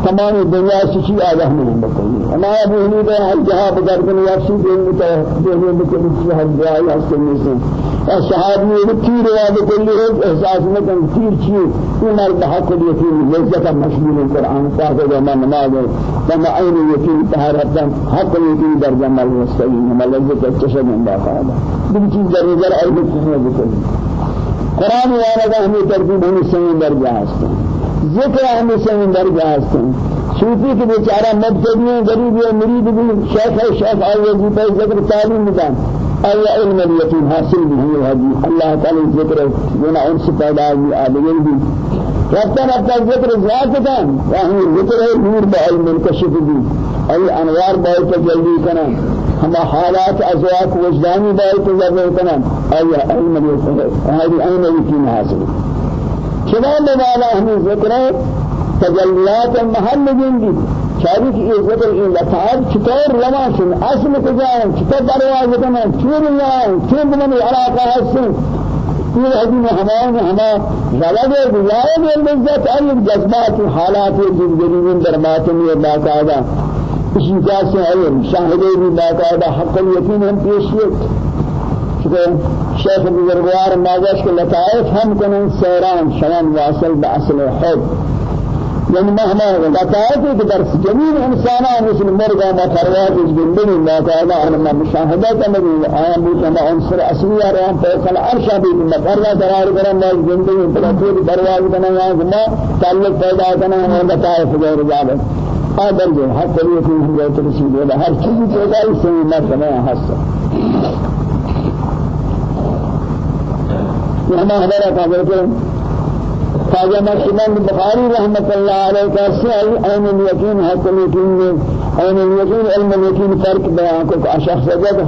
تمام دنیا سے چی آگاہ نہیں بکلی أما أبو هنيفة الجهاد بدرجة يفسد المتوحدين بكل شيء الجاي أصلا الصحابي كثير هذا كل إحساس مثلا كثير شيء. وما البحق اليتيم. لذة مشمول القرآن. فاضل وما نماذ لما أين اليتيم طهارة حق اليتيم درجة مال المستقيم. ما لذة التشهد من باقاعدة بكثير درجة أي بكثير بكثير قرآن وأنا ہمیں ترتیب ہمیں سمین درجہ ہستے ذکر ہمیں سمین درجہ ہستے صوفی کے بیچارہ مبتدی ہیں غریب ہیں مرید بھی شیخ ہے شیخ آئے وظیفہ ذکر تعلیم بدان أي علم اليتيم حاصل به هذه الله تعالى ذكر من أنس پیدا ہوئی آدمی بھی۔ رفتہ رفتہ ذکر ذات کن وہی ذکر ہے نور بعلم الكشف بھی۔ أي أنوار بائی تجلی کنا۔ ہما حالات ازواق وجدانی بائی تجلی کنا۔ أي علم اليتيم هذه علم شمال والا ہمیں ذکر ہے تجلیات محل جنگی شادی کی عزت این لطائف چطور لماشن اصل کجایں چطور دروازه کنن چون یان چون من علاقه هستن. یہ حدیث ہمارے ہما غلط ہے بجائے العزت ای جذبات حالات زندگی میں درمات میں باقاعدہ. اسی کا سے ہے شاہدے بھی باقاعدہ حق یقین ہم پیشیت کہ شیخ بزرگوار ماجش کے لطائف ہم کنن سیران شوان واصل باصل حب يعني مهما لطائف در جميع انسانا مثل مرغا ما پرواز زندگی ما تعالی علم مشاهدات من آیا بود ما عنصر اصلی آرام فیصل عرشا بھی ما پرواز قرار کرم ما زندگی بلا پوری پرواز یا ما تعلق پیدا کرنا ہے لطائف غیر ذلك آدم جو حق لیتی ہے جو رسول ہے ہر چیز پیدا اس سے مرتبہ حاصل یہ ہمارا حضرت خواجہ مسلم بخاری رحمت اللہ علیہ کا سعی عین الیقین حق الیقین میں عین الیقین علم الیقین فرق بیان کو شخص جد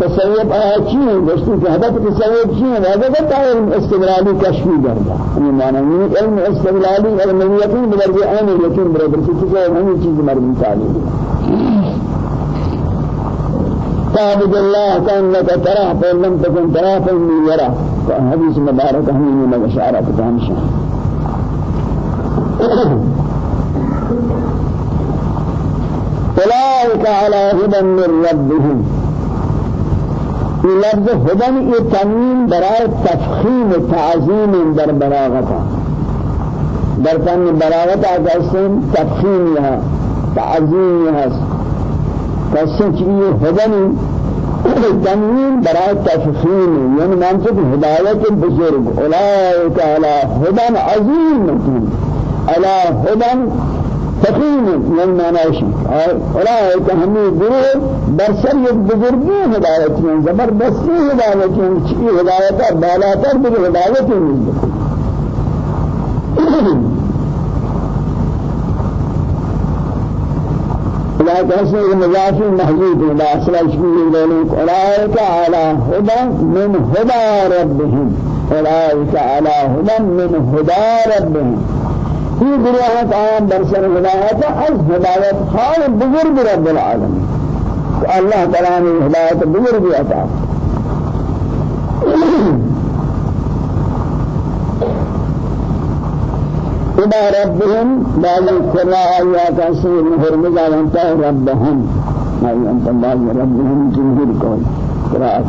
تصویب آیا چیئے دوستی کہ حدث تصویب چیئے حدث علم استقلالی کشفی درجہ ہمیں معنی ہے علم استقلالی علم الیقین بدرجہ عین برابر سے تصویب ہمیں چیز مرمی تعلیم. تعبد الله كأنك تراه فإن لم تكن تراه فإني يراه. حديث مبارك هم من الأشعار بتامشا أولئك على هدى من ربهم. في لفظ هدى يتنين براء تفخيم تعظيم در براغتا در فن براغتا تفخيم لها تعظيم لها قسم چیئے هدى تنوین برای تفخیم یعنی منصب هدایت بزرگ. اولئک علی هدى عظیم. علی هدى فخیم یعنی معنیش. اولئک ہمیں گروہ برسر یک بزرگی ہدایت ہیں زبردستی ہدایت ہیں چی؟ ہدایت بالاتر بھی ہدایت ہیں لا تحسن المضاف محذوف لا أصل اسمه ذلك. أولئك على هدى من هدى ربهم. أولئك على هدى من هدى ربهم. في دنيا قام برسل هداية از هداية خال بزرگ رب العالمين الله تعالى هداية بزرگ عطا إلى ربهم بعد القراءة هرمز على أنت ربهم. أي أنت بعد ربهم جمهور قول قراءة.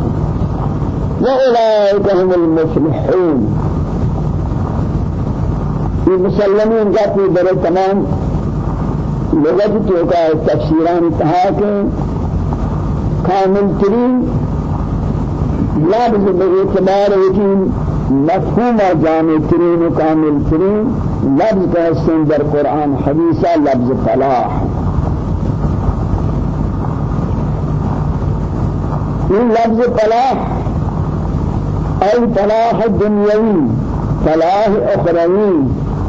وأولئك هم المفلحون. المسلمين جاءت در تمام. لغت توقع تفسيران انتهاء كامل ترين. لابد بإعتبار يكين. مفهوم جامع ترين وكامل ترين لفظ کا در قرآن. حدیثہ لفظ فلاح. این لفظ فلاح أي فلاح دنیوی فلاح اخروی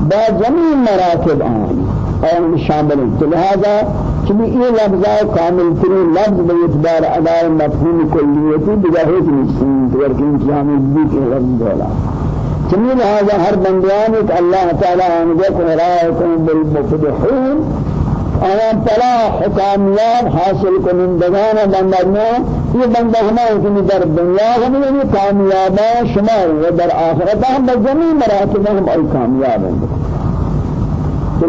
با جميع مراتب آن. آن شامل ہے لہذا چلی یہ لفظ کامل ترین لفظ بے اعتبار ادار مفہوم کلیتی بجاہت نسین تورکین جامل بھی کے لفظ دولا جميل هذا هر بندیان الله تعالى انجا قرائكم بالمفلحون أنا فلاح کامیاب حاصل کنندگان بندگان یہ بندہ ہمارے کی در دنیا ہم یہ کامیاب شمار و در آخرت ہم بجمی مراتب ہم اور کامیاب ہیں۔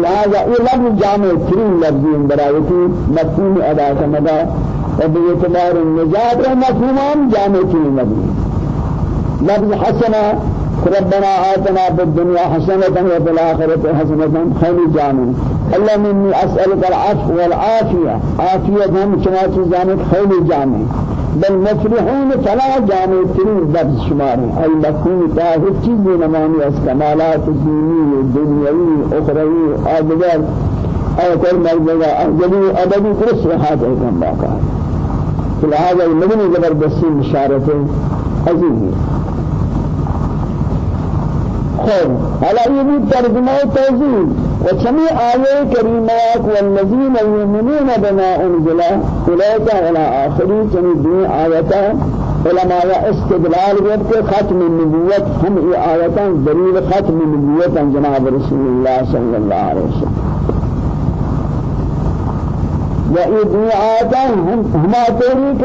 لہذا یہ جامع ترین لفظ برایتی مفہوم ادا کرنا وباعتبار النجات مفهومان جامع ترین لفظ لفظ حسنہ ربنا آتنا في الدنيا حسنة وفي الآخرة حسنة خير جامع اللهم إني أسألك العفو والعافية عافية هم شما چیزانك خير جامع بل مفرحون فلا جامع ترين لفظ شماري. أي مفهوم تاهر چیز نمانی از کمالات دینی دنیوی اخروی آدگر. أو كل مرجع جدي أبدي كرس هذا كم باقى فلهذا المدني زبردستي مشارته عزيزي خير على يبي ترجمة توزيع وسمي آية كريمات والذين يؤمنون بما أنزل إليك إلى آخره سمي دي آية علماء استدلال وقت ختم النبوة هم آية دليل ختم النبوة جناب رسول الله صلى الله عليه وسلم. وإذ آية هم هما تريك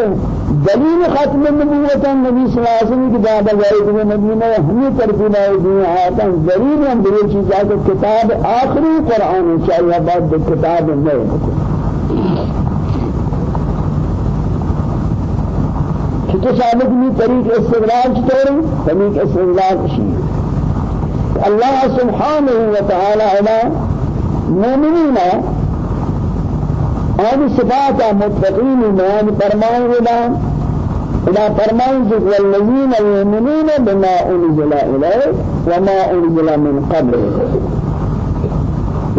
دلیل ختم نبوت نبی صلی اللہ علیہ وسلم کی دعوت جاری کہ مدینہ ہمیں ترتیب ہے دنیا آتا دلیل ہم دلیل چیز کہ کتاب آخری قرآن چاہیے بعد کتاب کہ تو ثابت نہیں طریق استدلال چطور طریق استدلال شيء. الله سبحانه وتعالى على مؤمنين آن صفات متقین بیان فرمائے گا إلى فرمان والذين يؤمنون بما أنزل إليك وما أنزل من قبل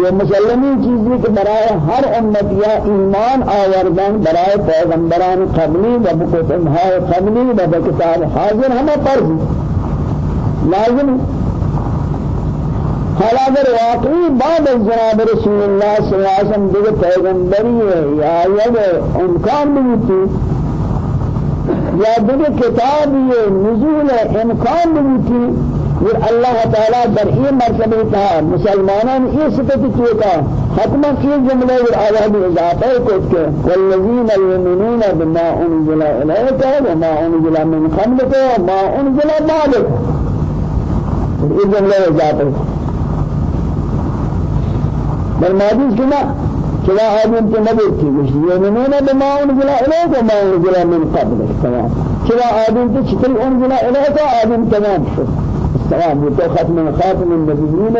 یہ مسلمی چیزی کہ برائے ہر امت یا ایمان آوردن برائے پیغمبران قبلی و بکتبهای قبلی و بکتاب حاضر ہمیں فرض. لازم حالا اگر واقعی بعد از جناب رسول الله صلی اللہ علیہ وسلم دیگر پیغمبری ہے یا یہ امکان بھی یا دیگر کتاب یہ نزول امکان بھی یہ اللہ تعالی در این مرتبه تا مسلمانان یہ صفت کیتا حتما یہ جملے اور اعلی اضافہ کو کہ والذین یؤمنون بما انزل الیک وما انزل من قبلک وما انزل بعدک یہ جملے اضافہ بل مادیز کنا كلا آدم تنبت كيش يؤمنون بما أنزل إليك وما أنزل من قبلك. تمام. كلا آدم تشتري أنزل إليك آدم تمام تمام وتو ختم خاتم النبيين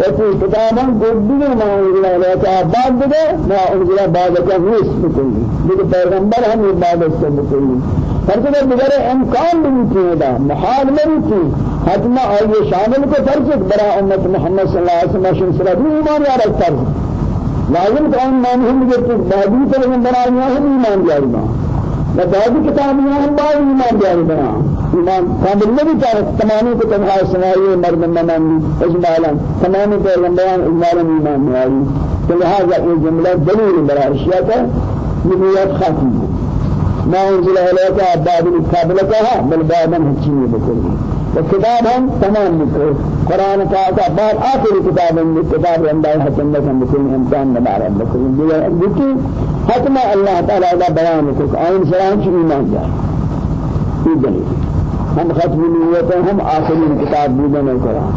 وفي كتابا قدنا ما أنزل إليك بعد ده ما أنزل بعدك نصف بكل بده پیغمبر هم عبادت سے بكل فرض بغیر امکان نہیں کیدا محال نہیں کی حتما آئیے شامل کو فرض برا امت محمد صلی اللہ علیہ وسلم علیہ وسلم ایمان فرض لازم کہ ایمان ہم یہ بعدی طرح بنایا ہے ایمان بنا بعدی کتاب میں ہم بعد ایمان جاری بنا ایمان کامل نہیں چاہے تمام کو تنہا سنائی مرد منانی اجمالا تمام پیغمبران اجمالا ایمان آئی۔ تو لہذا یہ جملہ دلیل برا اشیاء کا نبوت ختم ما انزل عليك بعد الكتاب لك بل بعد من هتشيني بكل الكتاب هم تمام بكل قرآن کا بعد آخر كتاب من الكتاب عند حتم لك بكل امتحان نبار بكل بكل حتم الله تعالى هذا بيان لك آئين سلام شو إيمان جاء. في دليل. هم ختم نيته هم آخر الكتاب بودن القرآن.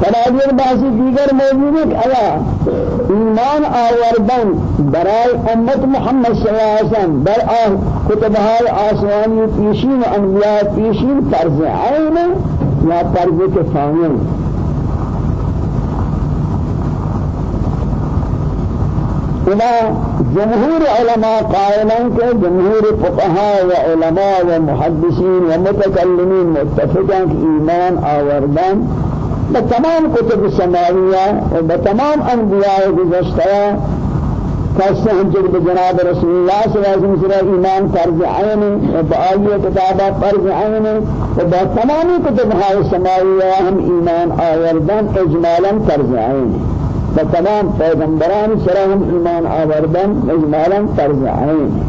فنادر بعضی دیگر موجود ہے کہ ایمان آوردن برای امت محمد صلی اللہ علیہ وسلم بر آن کتبهای آسمانی پیشین انبیاء پیشین فرض عین یا فرض کفایه. إلى جمهور علماء قائلا جمهور فقهاء وعلماء ومحدثين ومتكلمين متفقا إيمان آوردان بتمام كتب السماوية وبتمام أنبياء گزشتہ کیسے ہم جب جناب رسول الله صلی اللہ علیہ وسلم ایمان فرض عین و بآیه کتابہ فرض عین و بتمام کتب های سماویہ ہم ایمان آوردن اجمالا فرض عین بتمام پیغمبران سره هم ایمان آوردن اجمالا فرض عین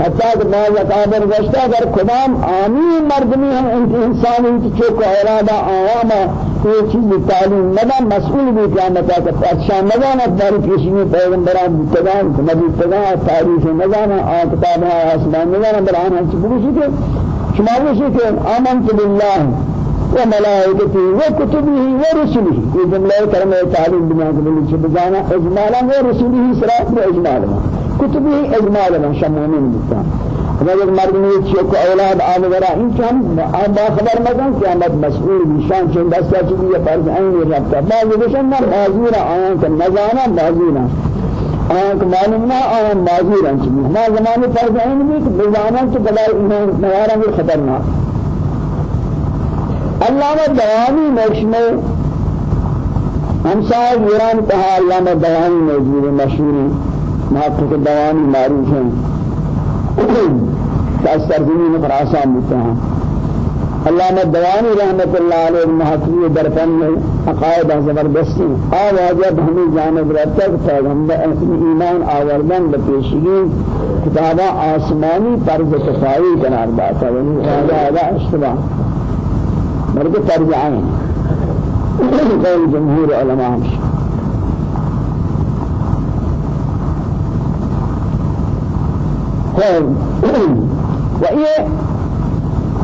حتی کہ بعض اکابر گشتا اگر کدام آمی مردمی کی انسانی کی چوک ارادا آواما کوئی چیز تعلیم ندا مسئول بھی قیامتا کہ پادشاہ نگانا داری پیشنی پیغمبران بتگان نبی تگان تاریخ نگانا آن کتاب آسمان نگانا برآن ہم چی بروشی کہ شما وشي آمنت بالله وملائكته وكتبه ورسله في جملة كلمة تعليم بنا قبل بجانا إجمالا ورسله سراء بإجمالا كتبه إجمالا شمومين بكان اگر مرد نے چیز کو أولاد آنے والا إن چم با خبر کہ احمد مسئول نشان چند دستا چیزی یہ فرض عین رفتا بعض بشن نہ معذور آن کہ نزانا معذور آن کہ معلوم نہ آن معذور ان چیز ما زمانے فرض عین بھی کہ بزانا تو بلائے انہیں نوارا بھی خطرناک علامہ دوانی مشمع. ہمسائے ایران کہا علامہ دوانی موجود ہے مشہور محقق دوانی معروف ہیں۔ دس ترجمین خراسان بتا ہیں علامہ دوانی رحمت اللہ علیہ محققی درفن میں عقائد زبردستی۔ آوازت ہمیں جانب رہتا کہ پیغمبر ایمان آوردن بپیشگی کتابہ آسمانی طرز کفائی قرار داتا ہے۔ هذا اشتباه بلکہ ترجعان قول جمهور علماء وهي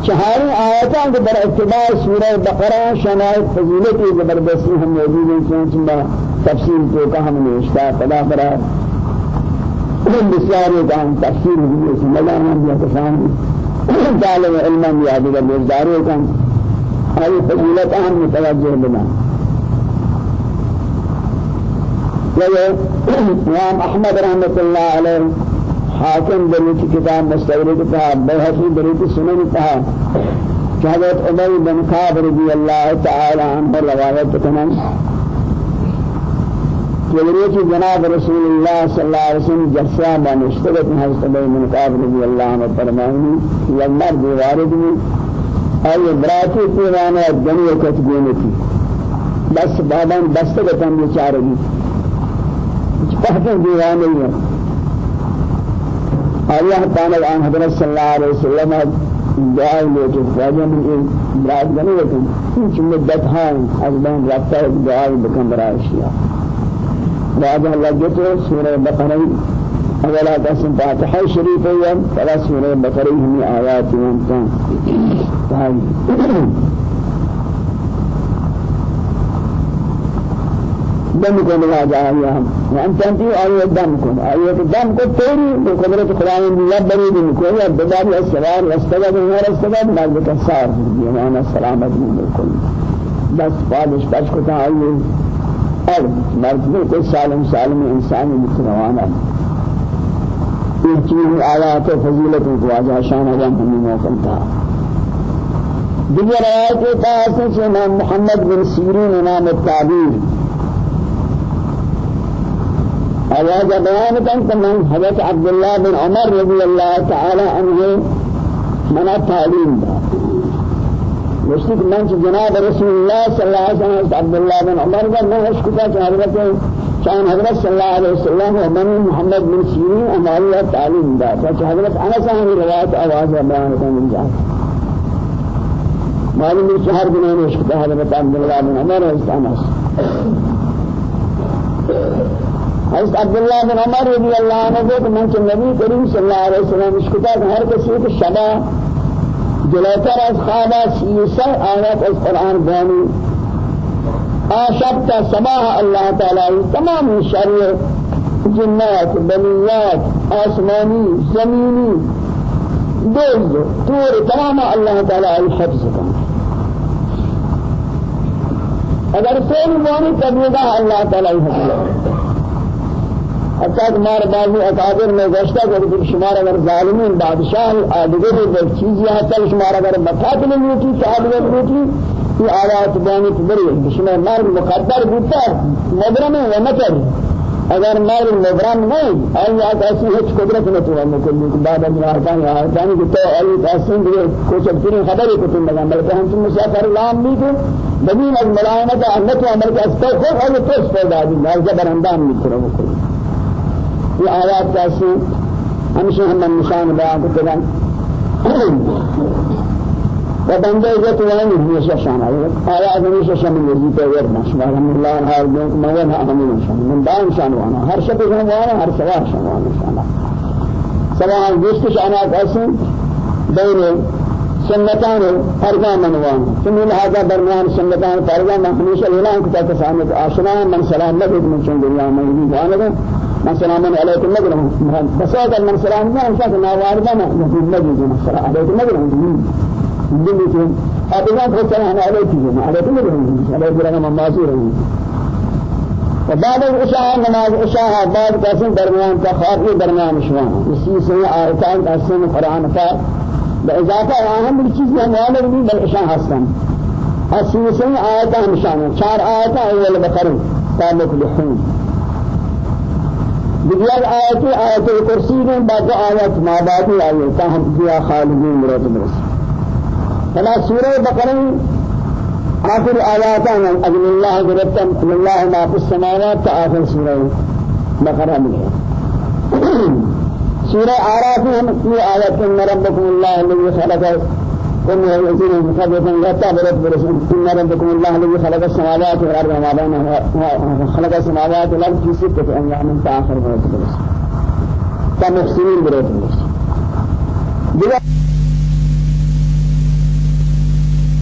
چهار آیاتان کے در اتباع سورہ بقرہ شنائط فضیلتی زبردستی ہم موجود ہیں چونچہ تفصیل تو کا ہم نے اشتاہ پدا کرا بسیاری کا ہم تفصیل ہوئی اس ملانا بیا کسان. طالب علم یاد کر بیزداروں کا أي فضيلة أهم متوجه بنا؟ امام احمد رحمة الله عليه حاكم بلوت كتاب مستورد كتاب بيهقي بلوت سنن كتاب حضرت عمر بن كعب رضي الله تعالى عنه روایت کنن کہ جناب رسول الله صلى الله عليه وسلم میں اشتغلت حضرت عمر بن كعب رضي الله عنه فرمائیں یہ مرد وارد میں أي براتی پیمانه دنیا کتبینه کی بس بابان بسته گتن بیچاره بی پہتن دیوانے ہیں اللہ تعالی عن حضرت صلی اللہ علیہ وسلم دعا لیتے فاجہ من براد بنے گتن کچھ مدت ہاں از بین رفتہ دعا بکن برای شیعہ بعد اللہ جتو سورہ بقرہ اولا قسم فاتحة شريفة فلا سورة بقرة هم آيات يوم كان دم کو لگا جایا ہم ہم چاہتے ہیں آئے دم کو آئے دم کو تیری بقدرت خدا نے یا بری دن کو یا بداری السلام استغفر الله استغفر مرد کا سار دیوانا سلامت بالکل بس پادش پاش کو تھا آئے اور مرد کو سالم سالم إنسان متروانا یہ چیز آیات فضیلت کو آجا شان ہوا ہمیں موقع تھا دیگر آیات کے پاس سے محمد بن سیرین إمام التعبیر آواز بیان کن کہ من حضرت عبداللہ بن عمر رضی اللہ تعالی عنہ منا تعلیم دا وشتك من جناب رسول الله صلى الله عليه وسلم عبد الله بن عمر قال ما اشكتا حضرت كان حضرت صلى الله عليه وسلم وبني محمد بن سيرين أمالي تعليم دا فحضرت أنا صاحب رواية آواز بيان من جاء معلوم من شهر بن أنس حضرت عبد الله بن عمر حضرت أنس. حضرت عبد الله بن عمر رضي الله عنه کو من النبي كريم صلى الله عليه وسلم اشکتا هر کسی کو شبا جلوتر از خواب سیسه آیات از قرآن بانی۔ آشبت سماع الله تعالى تمام شر جنات بنيات آسماني زميني دوز طور تمام الله تعالى الحفظ كان اگر کوئی مانی کبیدہ اللہ تعالی حفظ حتى تمہارے بعضی اکابر میں گشتہ کر کہ شمار اگر ظالمین بادشاہ آدھگر ایک چیز یہاں تل شمار اگر مقاتل لوٹی تعبیر لوٹی في آيات باني تبري بشما مال مقدر بوتا مبرم ومكر اگر مال مبرم نہیں آئی آت ایسی ہچ قدرت نہ تو ہم کو بعد من آرکان ارکان کی تو تحسین دے کو سب تیرے خبر کو تم لگا بلکہ ہم تم مسافر لام بھی تو بدین از ملائمت امت و عمل کا استغفر اور تو اس پیدا دی لازم برندان میں کرو کو یہ آیات کیسے ہمشہ ہم نشان بیان کرتے و بنده جت وانی همیشه شان آیا همیشه شان میزی تو ور مشمار الله هر دین ما و همین شان من دائم شان وأنا. هر شب شان وأنا هر سوار شان وأنا شان سواء دوست شان قسم بین سنتان فرقا منوان. ثم هذا برمان سنتان فرقا من ہمیشہ اعلان کو تک سامنے آشنا من سلام نہ من چون دنیا میں بھی جانا من سلام علیکم نہ بس اگر من سلام نہ ان شاء اللہ واردا نہ نبی من سلام علیکم نہ دین دین ابدا کو سلام علیکم علیکم نہ علیکم رحم معذور وبعد العشاء نماز العشاء بعد قسم درمیان کا خاطر درمیان شوان اسی سے آیتان قسم قرآن کا بإضافة أهم الشيء هم والا بني بالإشاء حسن السيسين آيات همشان چار آيات أول بقرة. تعلق لحوم بجيال آيات آيات الكرسي من بعد آيات ما بعد آيات هم فيها خالدين مرات برس فلا سورة بقرة. آخر آيات أجل الله جربت لله ما في السماوات. آخر سورة بقرة منها سورة آراف هم في آيات إن ربكم الله الذي خلق كل الذين مخلقا لا تعبرت برسول إن ربكم الله الذي خلق السماوات والأرض وما بينهما خلق السماوات والأرض في ستة أيام تآخر برسول كمحسنين برسول